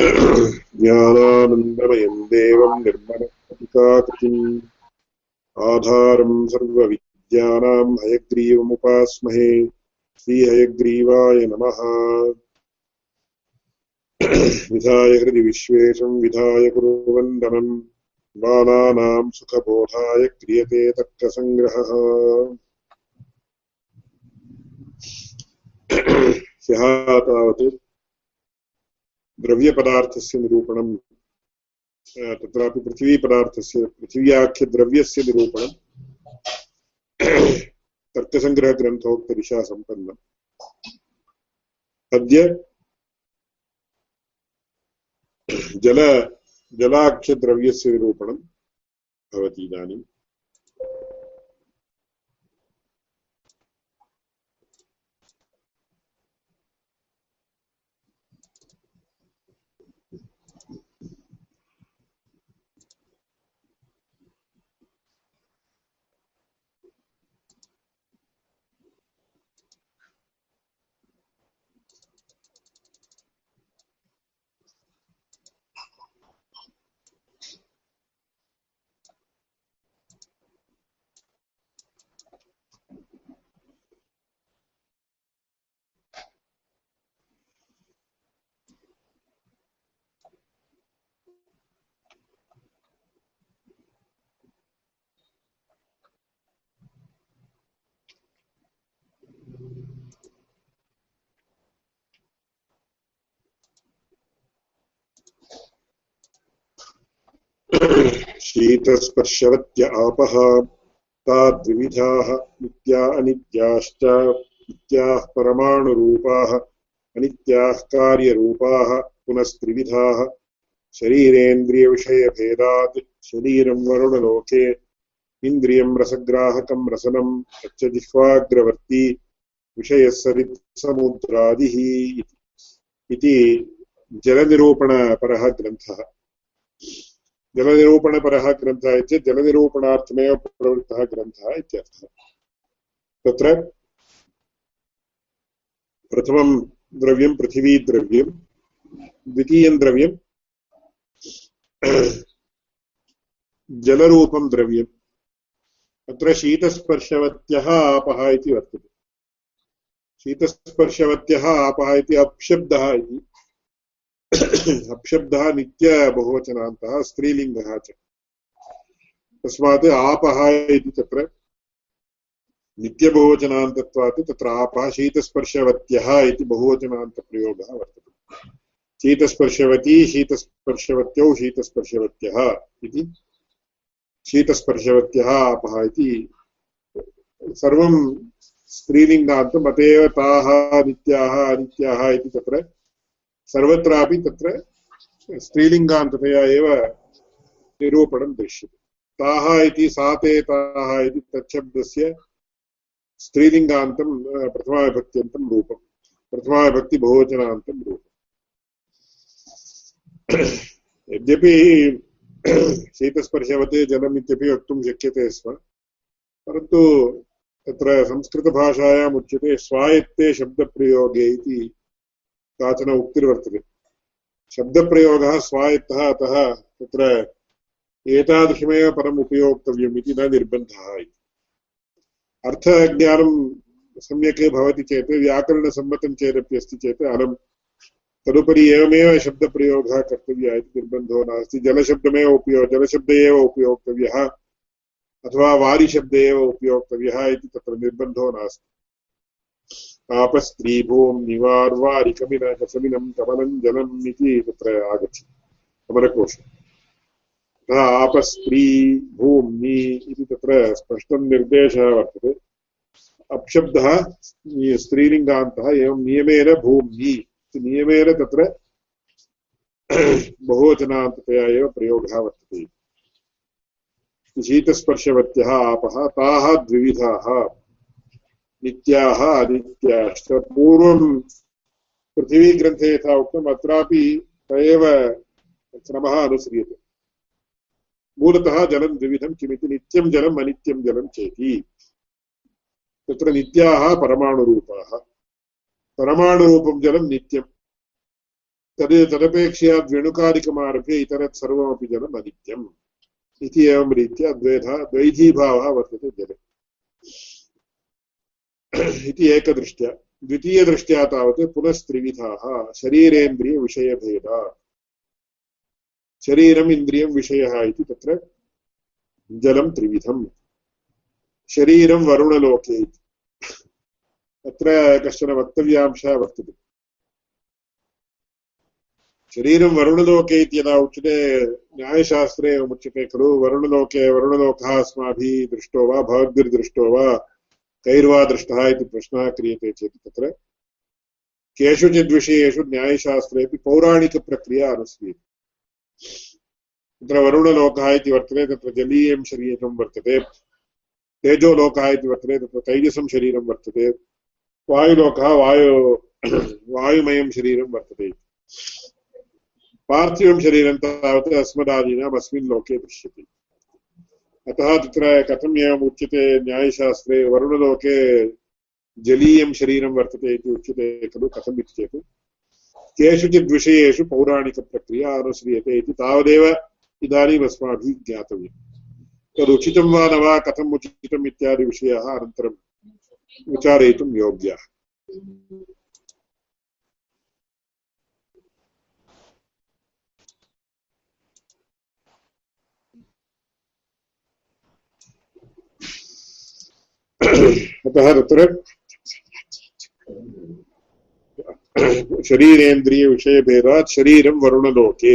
ज्ञानानन्दमयम् देवम् निर्मलपिकाकृतिम् आधारम् सर्वविद्यानाम् हयग्रीवमुपास्महे। श्रीहयग्रीवाय नमः। विधाय हृदि विश्वेशम्, विधाय कुर्वन्दनम्। बालानाम् सुखबोधाय क्रियते तर्कसङ्ग्रहः। ह्यः तावत् द्रव्यपदार्थस्य निरूपणं तत्रापि पृथिवीपदार्थस्य पृथिव्याख्यद्रव्यस्य निरूपणं तर्कसङ्ग्रहग्रन्थोक्तदिशा सम्पन्नम्। अद्य जल जलाख्यद्रव्यस्य निरूपणं भवति इदानीम् शीतस्पर्शवत्य आपः ताद्विविधाः नित्या अनित्याश्च, नित्याः परमाणुरूपाः, अनित्याः कार्यरूपाः, पुनस्त्रिविधाः। शरीरेन्द्रियविषयभेदात् शरीरं वरुणलोके, इन्द्रियं रसग्राहकं रसनं तच्च जिह्वाग्रवर्ती विषयः सरित्समुद्रादिः इति जलनिरूपणपरः ग्रन्थः। जलनिरूपणपरः ग्रन्थः चेत् जलनिरूपणार्थमेव प्रवृत्तः ग्रन्थः इत्यर्थः तत्र प्रथमं द्रव्यं पृथिवीद्रव्यं द्वितीयं द्रव्यं जलरूपं द्रव्यम् अत्र शीतस्पर्शवत्यः आपः इति वर्तते शीतस्पर्शवत्यः आपः इति अप्शब्दः इति अप्शब्दः नित्यबहुवचनान्तः स्त्रीलिङ्गः च। तस्मात् आपः इति तत्र नित्यबहुवचनान्तत्वात् तत्र आपः शीतस्पर्शवत्यः इति बहुवचनान्तप्रयोगः वर्तते। शीतस्पर्शवती शीतस्पर्शवत्यौ शीतस्पर्शवत्यः इति शीतस्पर्शवत्यः आपः इति सर्वं स्त्रीलिङ्गान्तम् अत एव ताः नित्याः अनित्याः इति तत्र सर्वत्रापि तत्र स्त्रीलिङ्गान्ततया एव निरूपणं दृश्यते। ताः इति सा ते ताः इति तच्छब्दस्य स्त्रीलिङ्गान्तं प्रथमाविभक्त्यन्तं रूपं प्रथमाविभक्तिबहुवचनान्तं रूपम् यद्यपि शीतस्पर्शवत् जलम् इत्यपि वक्तुं शक्यते स्म, परन्तु तत्र संस्कृतभाषायाम् उच्यते स्वायत्ते शब्दप्रयोगे इति काचन उक्तिर्वर्तते। शब्दप्रयोगः स्वायत्तः अतः तत्र एतादृशमेव परम् उपयोक्तव्यम् इति न निर्बन्धः इति। अर्थज्ञानं सम्यक् भवति चेत्, व्याकरणसम्मतं चेदपि अस्ति चेत् अलं तदुपरि एवमेव शब्दप्रयोगः कर्तव्यः इति निर्बन्धो नास्ति। जलशब्दमेव उपयोग जलशब्द एव उपयोक्तव्यः अथवा वारिशब्दे एव उपयोक्तव्यः इति तत्र निर्बन्धो नास्ति। आपस्त्रीभूं निवार्वारिकमिनकसमिनं कमलं जलम् इति तत्र आगच्छति कमलकोशे आपस्त्री भूम्नि इति तत्र स्पष्टं निर्देशः वर्तते। अप्शब्दः स्त्रीलिङ्गान्तः एवं नियमेन भूम्नि नियमेन तत्र बहुवचनान्ततया एव प्रयोगः वर्तते। शीतस्पर्शवत्यः आपः, ताः द्विविधाः। नित्याः अनित्याश्च पूर्वं पृथिवीग्रन्थे यथा उक्तम् अत्रापि स एव क्रमः अनुस्रियते मूलतः जलं द्विविधं किमिति नित्यं जलम् अनित्यं जलं चेति। तत्र नित्याः परमाणुरूपाः। परमाणुरूपं जलं नित्यं तद् तदपेक्षया द्व्यणुकादिकमारभ्य इतरत् सर्वमपि जलम् अनित्यम्। इति एवं रीत्या द्वैधा द्वैधीभावः वर्तते जले। इति एकदृष्ट्या। द्वितीयदृष्ट्या तावत् पुनस्त्रिविधाः, शरीरेन्द्रियविषयभेदा। शरीरम् इन्द्रियं विषयः इति तत्र जलं त्रिविधम्। शरीरं वरुणलोके इति। अत्र कश्चन वक्तव्यांशः वर्तते। शरीरं वरुणलोके इति यदा उच्यते, न्यायशास्त्रे एवमुच्यते खलु, वरुणलोके वरुणलोकः अस्माभिः दृष्टो वा, भवद्भिर्दृष्टो वा कैर्वा दृष्टः इति प्रश्नः क्रियते चेत् तत्र। केषुचित् विषयेषु न्यायशास्त्रेपि पौराणिकप्रक्रिया अनुस्रीयते। तत्र वरुणलोकः इति वर्तते, तत्र जलीयं शरीरं वर्तते। तेजोलोकः इति वर्तते, तत्र तैजसं शरीरं वर्तते। वायुलोकः वायु, वायुमयं शरीरं वर्तते। पार्थिवं शरीरं तावत् अस्मदादीनाम् अस्मिन् लोके दृश्यते। अतः तत्र कथम् एवम् उच्यते न्यायशास्त्रे वरुणलोके जलीयं शरीरं वर्तते इति उच्यते खलु कथम् इति चेत्। केषुचित् विषयेषु पौराणिकप्रक्रिया अनुस्रियते इति तावदेव इदानीम् अस्माभिः ज्ञातव्यम्। तदुचितं वा न वा, कथम् उचितम् इत्यादि विषयाः अनन्तरं विचारयितुं योग्याः। अतः तत्र शरीरेन्द्रियविषयभेदात् शरीरं वरुणलोके,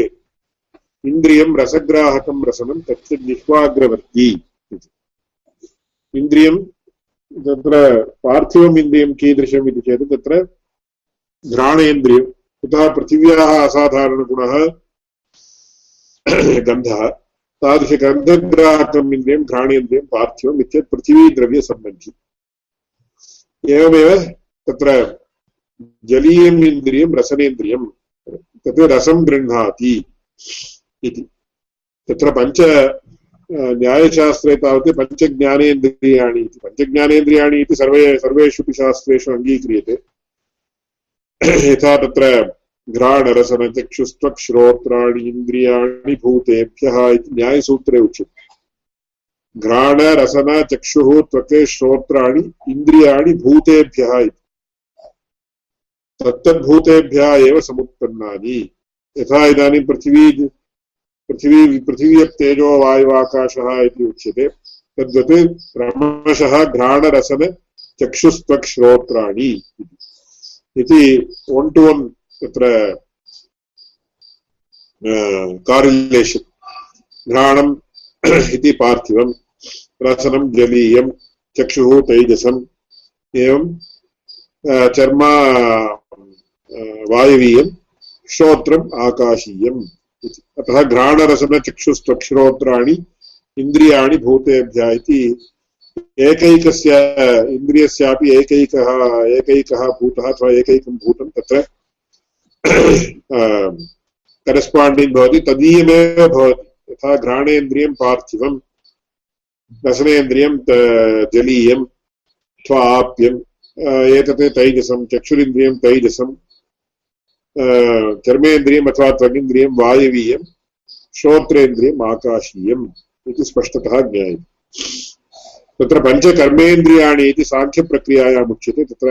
इन्द्रियं रसग्राहकं रसनं तस्य जिह्वाग्रवर्ती इन्द्रियं तत्र पार्थिवम् इन्द्रियं कीदृशम् इति चेत् तत्र घ्राणेन्द्रियं कुतः पृथिव्याः असाधारणगुणः, गन्धः तादृशगन्धग्राहकम् इन्द्रियं घ्राणेन्द्रियं पार्थिवम् इत्येतत् पृथिवीद्रव्यसम्बन्धि। एवमेव तत्र जलीयम् इन्द्रियं रसनेन्द्रियं, तत् रसं गृह्णाति इति। तत्र पञ्च न्यायशास्त्रे तावत् पञ्चज्ञानेन्द्रियाणि इति। पञ्चज्ञानेन्द्रियाणि इति सर्वे, सर्वेषु शास्त्रेषु अङ्गीक्रियते। यथा तत्र घ्राणरसनचक्षुस्त्वक्श्रोत्राणि इन्द्रियाणि भूतेभ्यः इति न्यायसूत्रे उच्यते। घ्राणरसनचक्षुः त्वक् श्रोत्राणि इन्द्रियाणि भूतेभ्यः इति। तत्तद्भूतेभ्यः एव समुत्पन्नानि। यथा इदानीं पृथिवी पृथिवी पृथिव्यप्तेजो वायुवाकाशः इति उच्यते। तद्वत् क्रमशः घ्राणरसनचक्षुस्त्वक्श्रोत्राणि इति। वन् टु वन् तत्र कारिलेशन् घ्राणम् इति पार्थिवं, रसनं, जलीयं, चक्षुः, तैजसम्, एवं चर्मा वायवीयं, श्रोत्रम् आकाशीयम् इति। अतः घ्राणरसनचक्षुस्त्वक्षरोत्राणि इन्द्रियाणि भूतेभ्यः इति एकैकस्य, इन्द्रियस्यापि एकैकः एकैकः भूतः अथवा एकैकं भूतं तत्र करस्पाण्डिङ्ग् भवति, तदीयमेव भवति। यथा घ्राणेन्द्रियं पार्थिवं रसनेन्द्रियं जलीयम् अथवा आप्यम् एतत् तैजसं, चक्षुरिन्द्रियं तैजसं चर्मेन्द्रियम् अथवा त्वगिन्द्रियं, वायवीयं, श्रोत्रेन्द्रियम्, आकाशीयम् इति स्पष्टतः ज्ञायते। तत्र पञ्चकर्मेन्द्रियाणि इति साङ्ख्यप्रक्रियायाम् उच्यते, तत्र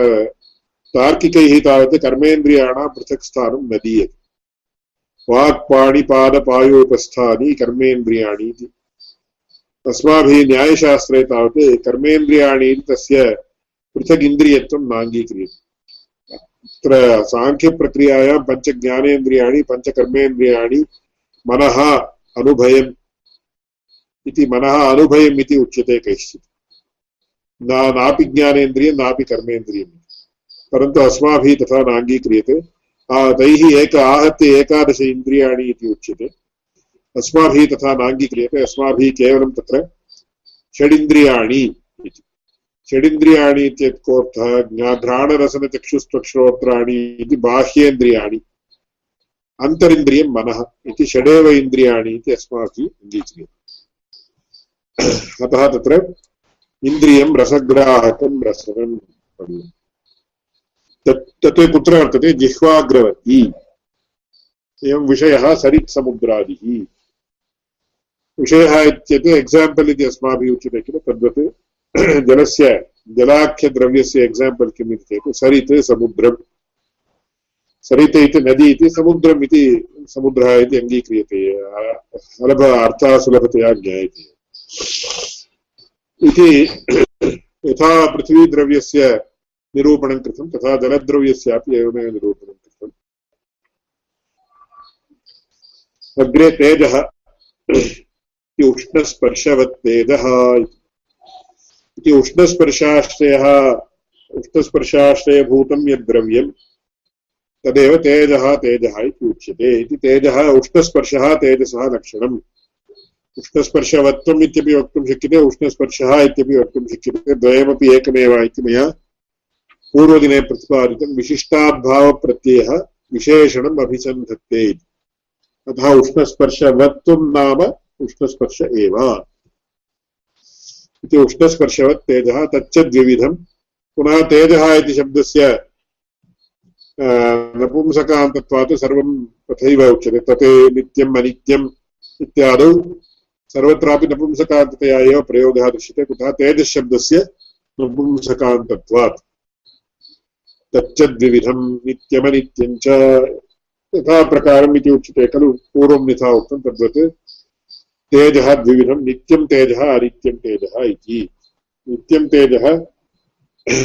तार्किकैः तावत् कर्मेन्द्रियाणां पृथक् स्थानं न दीयते वाक्पाणिपादपायोपस्थानि कर्मेन्द्रियाणि इति अस्माभिः न्यायशास्त्रे तावत् कर्मेन्द्रियाणि इति तस्य पृथक् इन्द्रियत्वं नाङ्गीक्रियते। तत्र साङ्ख्यप्रक्रियायां पञ्चज्ञानेन्द्रियाणि, पञ्चकर्मेन्द्रियाणि मनः अनुभयम् इति, मनः अनुभयम् इति उच्यते कैश्चित्। नापि ज्ञानेन्द्रियं, नापि कर्मेन्द्रियम्। परन्तु अस्माभिः तथा नाङ्गीक्रियते। तैः एक आहत्य एकादश इन्द्रियाणि इति उच्यते। अस्माभिः तथा नाङ्गीक्रियते, अस्माभिः केवलं तत्र षडिन्द्रियाणि इति। षडिन्द्रियाणि इत्यर्थः घ्राणरसनचक्षुस्त्वक्श्रोत्राणि इति बाह्येन्द्रियाणि। अन्तरिन्द्रियं मनः इति षडेव इन्द्रियाणि इति अस्माभिः अङ्गीक्रियते। अतः तत्र इन्द्रियं रसग्राहकं रसनं तत् तत् कुत्र वर्तते? जिह्वाग्रवर्ती। एवं विषयः सरित्समुद्रादिः। विषयः इत्येतत् एक्साम्पल् इति अस्माभिः उच्यते किल? तद्वत् जलस्य, जलाख्यद्रव्यस्य एक्साम्पल् किम् इति चेत् सरित् समुद्रम्। सरित इति नदी इति समुद्रम् इति समुद्रः इति अङ्गीक्रियते। सुलभ अर्थः सुलभतया ज्ञायते। इति यथा पृथ्वीद्रव्यस्य निरूपणं कृतं, तथा जलद्रव्यस्यापि एवमेव निरूपणं कृतम्। अग्रे तेजः, इति उष्णस्पर्शवत् तेजः इति उष्णस्पर्शाश्रयः, उष्णस्पर्शाश्रयभूतं यद्द्रव्यं तदेव तेजः तेजः इति उच्यते। इति तेजः, उष्णस्पर्शः, तेजसः लक्षणम्। उष्णस्पर्शवत्वम् इत्यपि वक्तुं शक्यते, उष्णस्पर्शः इत्यपि वक्तुं शक्यते, द्वयमपि एकमेव इति मया पूर्वदिने प्रतिपादितं विशिष्टाद्भावप्रत्ययः विशेषणम् अभिसन्धत्ते अतः उष्णस्पर्शवत्वं नाम उष्णस्पर्श एव। इति उष्णस्पर्शवत् तेजः, तच्च द्विविधम् पुनः तेजः इति शब्दस्य नपुंसकान्तत्वात् सर्वं तथैव उच्यते। तत् नित्यम्, अनित्यम् इत्यादौ सर्वत्रापि नपुंसकान्ततया एव प्रयोगः दृश्यते। कुतः तेजशब्दस्य नपुंसकान्तत्वात्। तच्च द्विविधं नित्यमनित्यं च यथा प्रकारम् इति उच्यते खलु पूर्वं यथा उक्तं तद्वत् तेजः द्विविधं नित्यं तेजः अनित्यं तेजः इति। नित्यं तेजः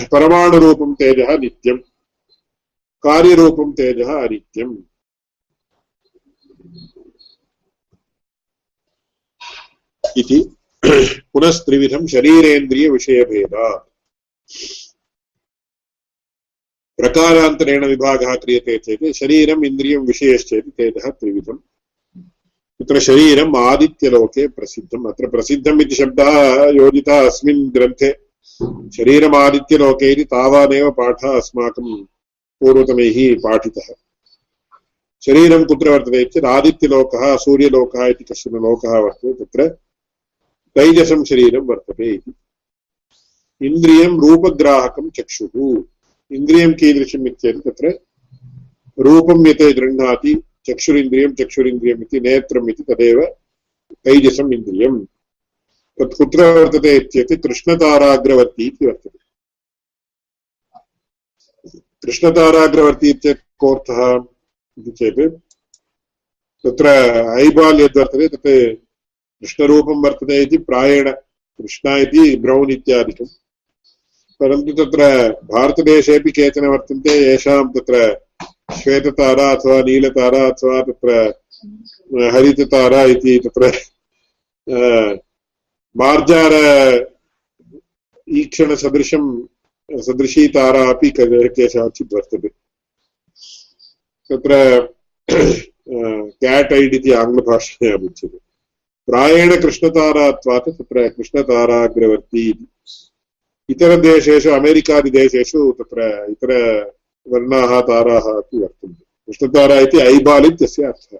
परमाणुरूपं तेजः नित्यं कार्यरूपं तेजः अनित्यम्। इति। शरीरेन्द्रियविषयभेदात्। प्रकारान्तरेण विभागः क्रियते चेत् शरीरम् इन्द्रियं विषयश्चेत् तेजः त्रिविधम्। तत्र शरीरम् आदित्यलोके प्रसिद्धम्। अत्र प्रसिद्धम् इति शब्दः योजितः अस्मिन् ग्रन्थे। शरीरमादित्यलोके इति तावानेव पाठः अस्माकं पूर्वतमैः पाठितः। शरीरं कुत्र वर्तते चेत् आदित्यलोकः, सूर्यलोकः इति कश्चन लोकः वर्तते, तत्र तैजसं शरीरं वर्तते इति। इन्द्रियं रूपग्राहकं चक्षुः। इन्द्रियं कीदृशम् इत्येतत् तत्र? रूपं यत् गृह्णाति, चक्षुरिन्द्रियं चक्षुरिन्द्रियम् इति, नेत्रम् इति, तदेव तैजसम् इन्द्रियम्। तत् कुत्र वर्तते इत्येत् कृष्णताराग्रवर्ती इति वर्तते। कृष्णताराग्रवर्ती इत्येतत् कोऽर्थः इति चेत्, तत्र ऐबाल् यद्वर्तते तत् कृष्णरूपं वर्तते इति, प्रायेण कृष्ण इति, ब्रौन् इत्यादिकम्। परन्तु तत्र भारतदेशेपि केचन वर्तन्ते, येषां तत्र श्वेततारा अथवा नीलतारा अथवा तत्र हरिततारा इति तत्र मार्जार, ईक्षणसदृशं, सदृशी तारा अपि केषाञ्चित् वर्तते। तत्र केट् ऐड् इति आङ्ग्लभाषायाम् उच्यते। प्रायेण कृष्णतारात्वात् तत्र कृष्णताराग्रवर्ती इति। इतरदेशेषु अमेरिकादिदेशेषु तत्र इतरवर्णाः ताराः अपि वर्तन्ते। कृष्णतारा इति ऐबाल् इत्यस्य अर्थः।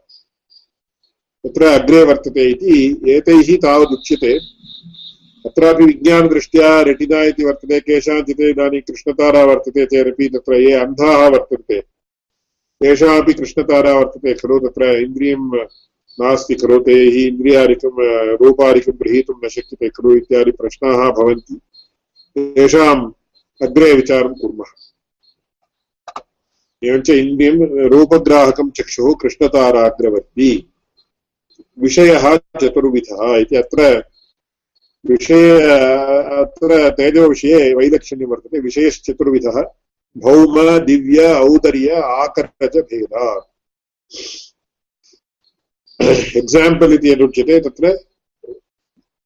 तत्र अग्रे वर्तते इति, एतैः तावदुच्यते अत्रापि विज्ञानदृष्ट्या रेटिना इति वर्तते केषाञ्चित् इदानीं कृष्णतारा वर्तते चेदपि तत्र ये अन्धाः वर्तन्ते, तेषामपि कृष्णतारा वर्तते खलु, तत्र इन्द्रियं नास्ति खलु, तैः इन्द्रियादिकं, रूपादिकं गृहीतुं न शक्यते खलु इत्यादि प्रश्नाः भवन्ति। तेषाम् अग्रे विचारं कुर्मः। एवञ्च इन्द्रियं रूपग्राहकं चक्षुः कृष्णताराग्रवर्ती। विषयः चतुर्विधः इति अत्र विषय, अत्र तेजोविषये वैलक्षण्यं वर्तते। विषयश्चतुर्विधः भौम, दिव्य, औदर्य आकर्षजभेदा एक्साम्पल् इति यदुच्यते, तत्र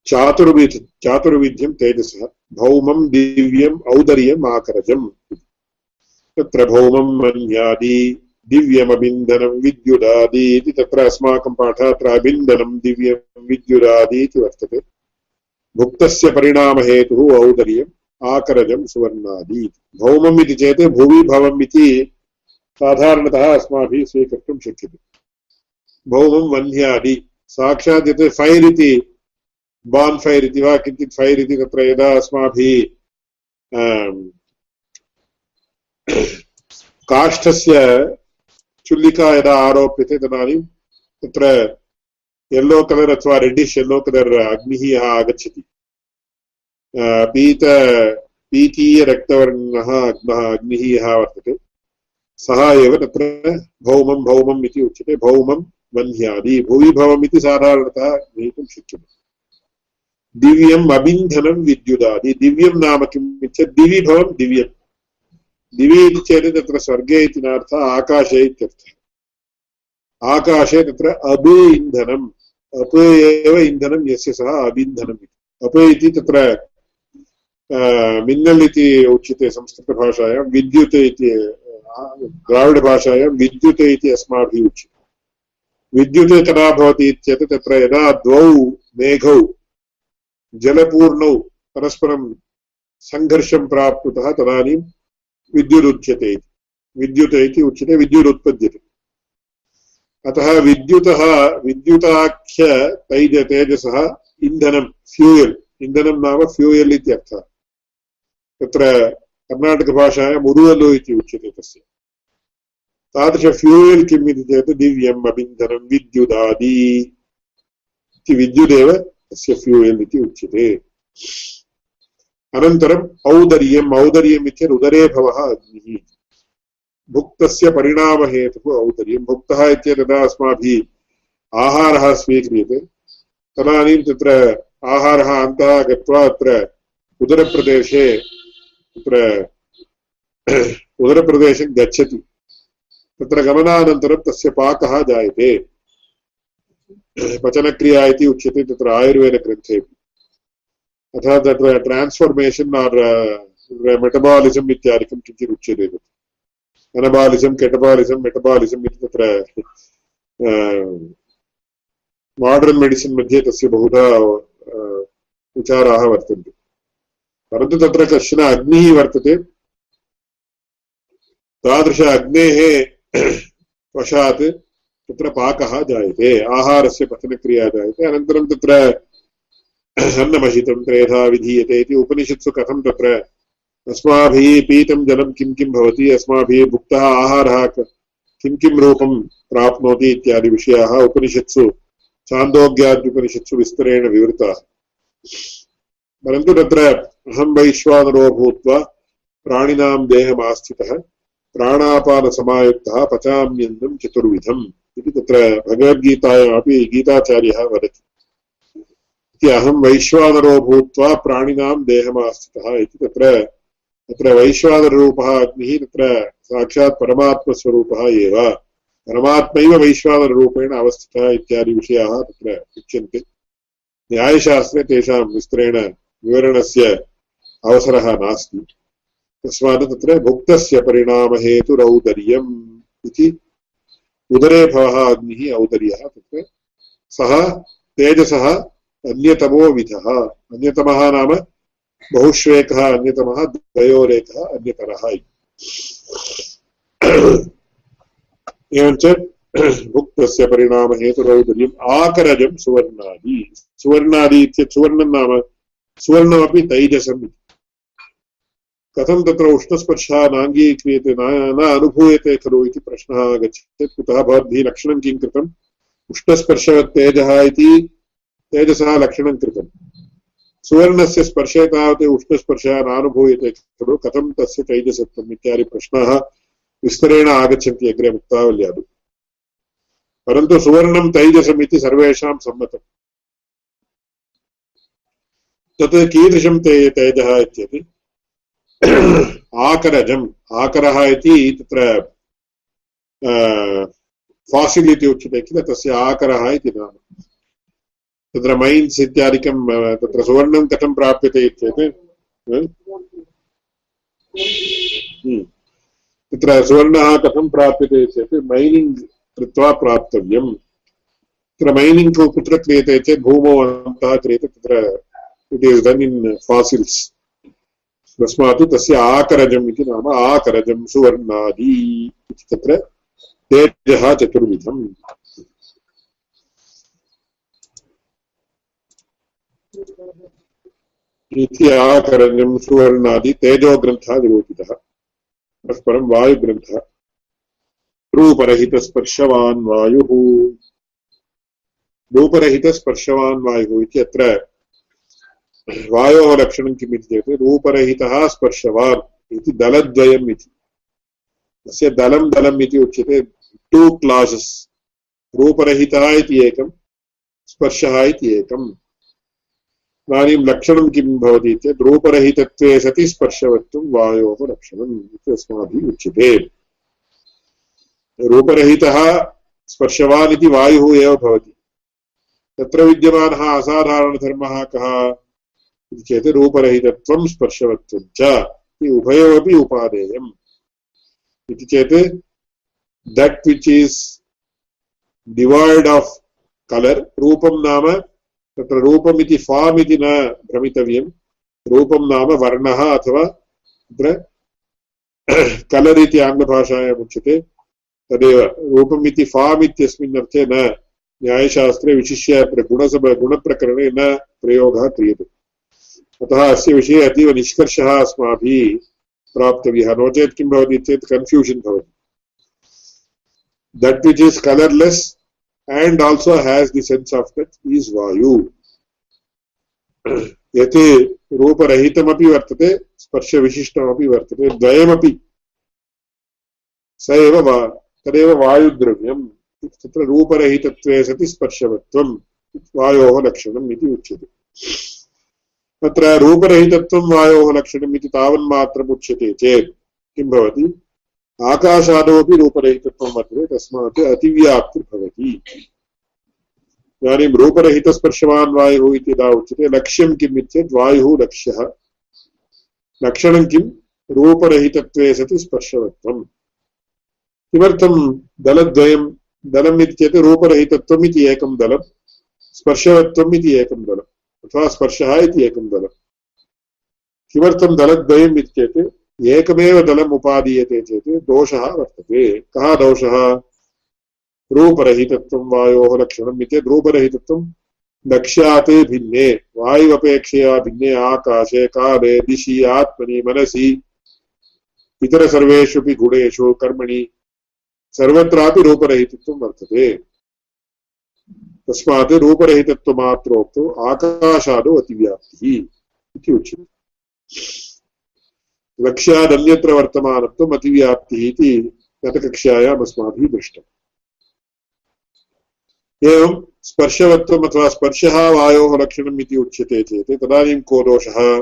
चातुर्विध चातुर्विध्यं तेजसः, भौमं दिव्यम् औदर्यम् आकरजम्। तत्र भौमं मन्यादि दिव्यमबिन्दनं विद्युदादि इति तत्र अस्माकं पाठः अत्र अबिन्दनं दिव्यं विद्युदादि इति वर्तते। भुक्तस्य परिणामहेतुः औदर्यम् आकरजं सुवर्णादि भौमम् इति चेत् भुवि भवम् इति साधारणतः अस्माभिः स्वीकर्तुं शक्यते। भौमं वह्न्यादि साक्षात् यत् फैर् इति बान् फैर् इति वा किञ्चित् फैर् इति तत्र यदा अस्माभिः काष्ठस्य चुल्लिका यदा आरोप्यते तदानीं तत्र येल्लो कलर् अथवा रेड्डिश् येल्लो कलर् अग्निः यः आगच्छति। पीत, पीतीयरक्तवर्णः अग्नः, अग्निः यः वर्तते, सः एव तत्र भौमं, भौमम् इति उच्यते, भौमं वह्न्यादि भुवि भवम् इति साधारणतः ज्ञातुं शक्यते। दिव्यम् अबिन्धनं विद्युदादि। दिव्यं नाम किम् इत्युक्ते दिवि भवं दिव्यं। दिवि इति चेत् तत्र स्वर्गे इति नार्थः आकाशे इत्यर्थः। आकाशे तत्र अब् इन्धनम्। अप एव इन्धनं, यस्य सः अबिन्धनम् इति। अप इति तत्र मिन्नल् इति उच्यते संस्कृतभाषायां, विद्युत् इति द्राविडभाषायां विद्युत् इति अस्माभिः उच्यते। विद्युत् कदा भवति चेत् तत्र यदा द्वौ मेघौ जलपूर्णौ परस्परं सङ्घर्षं प्राप्नुतः तदानीं विद्युदुच्यते इति। विद्युत् इति उच्यते, विद्युदुत्पद्यते। अतः विद्युतः, विद्युताख्य तैज तेजसः इन्धनं, फ्यूयल्। इन्धनं नाम फ्यूयल् इत्यर्थः। तत्र कर्णाटकभाषायाम् उरुवलु इति उच्यते तस्य। तादृश फ्यूयल् किम् इति चेत् दिव्यम् अबिन्धनं विद्युदादि। इति विद्युदेव तस्य फ्यूयल् इति उच्यते। अनन्तरम् औदर्यम् औदर्यम् इत्येतत् उदरे भवः अग्निः। भुक्तस्य परिणामहेतुः औदर्यं भुक्तः इत्येतदा अस्माभिः आहारः स्वीक्रियते। तदानीं तत्र आहारः अन्तः गत्वा अत्र उदरप्रदेशे तत्र उदरप्रदेशं गच्छति। तत्र गमनानन्तरं तस्य पाकः जायते। पचनक्रिया इति उच्यते तत्र आयुर्वेदग्रन्थेपि अतः तत्र ट्रान्स्फर्मेशन् आर् मेटबालिसम् इत्यादिकं किञ्चित् उच्यते तत्र। अनबालिसं केटबालिसं मेटबालिसम् इति तत्र माडर्न् मेडिसिन् मध्ये तस्य बहुधा विचाराः वर्तन्ते। परन्तु तत्र कश्चन अग्निः वर्तते। तादृश अग्नेः वशात् तत्र पाकः जायते, आहारस्य पचनक्रिया जायते, अनन्तरं तत्र अन्नमहितं त्रेधा विधीयते इति उपनिषत्सु कथं तत्र अस्माभिः पीतं जलं किं किं भवति, अस्माभिः भुक्तः आहारः किं किं रूपं प्राप्नोति इत्यादि विषयाः उपनिषत्सु, छान्दोग्याद्युपनिषत्सु विस्तरेण विवृताः। परन्तु तत्र अहं वैश्वानरो भूत्वा प्राणिनां देहमास्थितः, प्राणापानसमायुक्तः पचाम्यन्नं चतुर्विधम्। इति तत्र भगवद्गीतायामपि गीताचार्यः वदति। इति अहं वैश्वानरो भूत्वा प्राणिनां देहमास्थितः इति तत्र तत्र वैश्वानररूपः अग्निः तत्र साक्षात् परमात्मस्वरूपः एव। परमात्मैव वैश्वानररूपेण अवस्थितः तत्र उच्यन्ते। न्यायशास्त्रे तेषां विस्तरेण विवरणस्य अवसरः नास्ति। तस्मात् तत्र भुक्तस्य परिणामहेतुरौदर्यम् इति उदरे भवः अग्निः औदर्यः तत्र। सः, तेजसः, अन्यतमो विधः। अन्यतमः नाम बहुश्वेकः, अन्यतमः द्वयोरेकः, अन्यतरः एवञ्च भुक्तस्य परिणामहेतुरौदर्यम् आकरजं सुवर्णादि। सुवर्णादि इत्यत् सुवर्णं नाम सुवर्णमपि तैजसम् इति। कथं तत्र उष्णस्पर्शः नाङ्गीक्रियते न अनुभूयते खलु इति प्रश्नः आगच्छति। कुतः भवद्भिः लक्षणं किं कृतम्? उष्णस्पर्शवत् तेजः इति तेजसः लक्षणं कृतम्। सुवर्णस्य स्पर्शे तावत् उष्णस्पर्शः नानुभूयते खलु। कथं तस्य तैजसत्वम् इत्यादि प्रश्नाः विस्तरेण आगच्छन्ति अग्रे मुक्तावल्यादु। परन्तु सुवर्णं तैजसम् इति सर्वेषां सम्मतम् तत् कीदृशं ते, तेजः इत्यपि? आकरजम्, आकरः इति तत्र फासिल् इति उच्यते किल? तस्य आकरः इति नाम। तत्र मैन्स् इत्यादिकं तत्र सुवर्णं कथं प्राप्यते चेत् हम्म। तत्र सुवर्णः कथं प्राप्यते चेत् मैनिङ्ग् कृत्वा प्राप्तव्यम्। तत्र मैनिङ्ग् कुत्र क्रियते चेत् भूमौ अन्तः क्रियते, तत्र it is done in fossils. तस्मात् तस्य आकरजम् इति नाम आकरजं सुवर्णादि इति तत्र तेजः चतुर्विधम्। इति आकरण्यं सुवर्णादि तेजोग्रन्थः निरूपितः परस्परं वायुग्रन्थः। रूपरहितस्पर्शवान् वायुः। रूपरहितस्पर्शवान् वायुः इति अत्र वायोः लक्षणं किम् इति चेत् रूपरहितः स्पर्शवान् इति दलद्वयम् इति। तस्य दलं दलम् इति उच्यते टु क्लासस् रूपरहितः इति एकं, स्पर्शः इति एकम्। इदानीं लक्षणं किं भवति चेत् रूपरहितत्वे सति स्पर्शवत्वं वायोः लक्षणम् इति अस्माभिः उच्यते। रूपरहितः स्पर्शवान् इति वायुः एव भवति। तत्र विद्यमानः असाधारणधर्मः कः? इति चेत् रूपरहितत्वं स्पर्शवत्वं च इति उभयोरपि उपादेयम्। इति चेत् that which is divide of colour रूपं नाम तत्र रूपम् इति इति न भ्रमितव्यं रूपं नाम वर्णः अथवा तत्र कलर् इति आङ्ग्लभाषायाम् उच्यते। तदेव रूपम् इति न। न्यायशास्त्रे विशिष्य गुणसभ गुणप्रकरणे न प्रयोगः क्रियते। अतः अस्य विषये अतीव निष्कर्षः अस्माभिः प्राप्तव्यः। नो चेत् किं भवति चेत् कन्फ्यूषन् भवति। That which is colourless and also has the sense of touch is vayu. यत् रूपरहितमपि वर्तते, स्पर्शविशिष्टमपि वर्तते, द्वयमपि। स एव वा, तदेव वायुद्रव्यम्। तत्र रूपरहितत्वे सति स्पर्शवत्वं वायोः लक्षणम् इति उच्यते। तत्र रूपरहितत्वं वायोः लक्षणम् इति तावन्मात्रम् उच्यते चेत् किं भवति? आकाशादोपि रूपरहितत्वं वर्तते, तस्मात् अतिव्याप्तिर्भवति। इदानीं रूपरहितस्पर्शवान् वायुः इति यदा उच्यते, लक्ष्यं किम् इत्येत् वायुः लक्ष्यः। लक्षणं किं? रूपरहितत्वे सति स्पर्शवत्वम् किमर्थं दलद्वयं, दलम् इति चेत् रूपरहितत्वम् इति एकं दलं, स्पर्शवत्वम् इति एकं दलम् अथवा स्पर्शः इति एकं दलं किमर्थं दलद्वयम् इति चेत् एकमेव दलम् उपादीयते चेत् दोषः वर्तते। कः दोषः? रूपरहितत्वं वायोः लक्षणम् इति रूपरहितत्वं लक्ष्यात् भिन्ने, वायुवपेक्षया भिन्ने आकाशे, काले, दिशि, आत्मनि, मनसि इतर सर्वेष्वपि गुणेषु कर्मणि, सर्वत्रापि रूपरहितत्वं वर्तते। तस्मात् रूपरहितत्वमात्रोक्तौ आकाशादौ अतिव्याप्तिः इति उच्यते। लक्ष्यादन्यत्र वर्तमानत्वम् अतिव्याप्तिः इति गतकक्षायाम् अस्माभिः दृष्टम्। एवं स्पर्शवत्वम् अथवा स्पर्शः वायोः लक्षणम् इति उच्यते चेत् तदानीं को दोषः?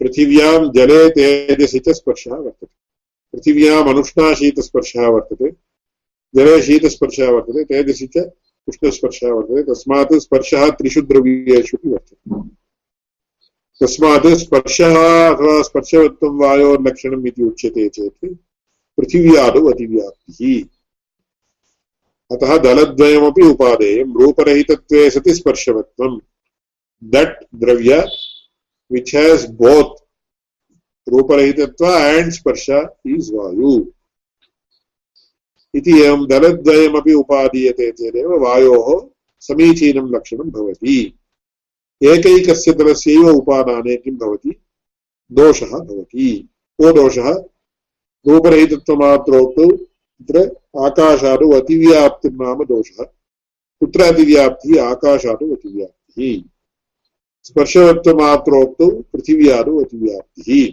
पृथिव्यां जले तेजसि च स्पर्शः वर्तते। पृथिव्याम् अनुष्णाशीतस्पर्शः वर्तते। जले शीतस्पर्शः वर्तते। तेजसि च उष्णस्पर्शः वर्तते तस्मात् स्पर्शः त्रिषु द्रव्येषु वर्तते। तस्मात् स्पर्शः अथवा स्पर्शवत्वं वायोर्लक्षणम् इति उच्यते चेत् पृथिव्यादौ अतिव्याप्तिः। अतः दलद्वयमपि उपादेयं। रूपरहितत्वे सति स्पर्शवत्वं। दट् द्रव्य विच् हेस् बोत् रूपरहितत्व एण्ड् स्पर्श ईस् वायु। इति एवं दलद्वयमपि उपादीयते चेदेव वायोः समीचीनं लक्षणं भवति। एकैकस्य दलस्यैव उपादाने किं भवति? दोषः भवति। को दोषः रूपरहितत्वमात्रोक्तौ तत्र आकाशादौ अतिव्याप्तिर्नाम दोषः। कुत्र अतिव्याप्तिः? आकाशादौ अतिव्याप्तिः। स्पर्शवत्वमात्रोक्तौ पृथिव्यादौ अतिव्याप्तिः।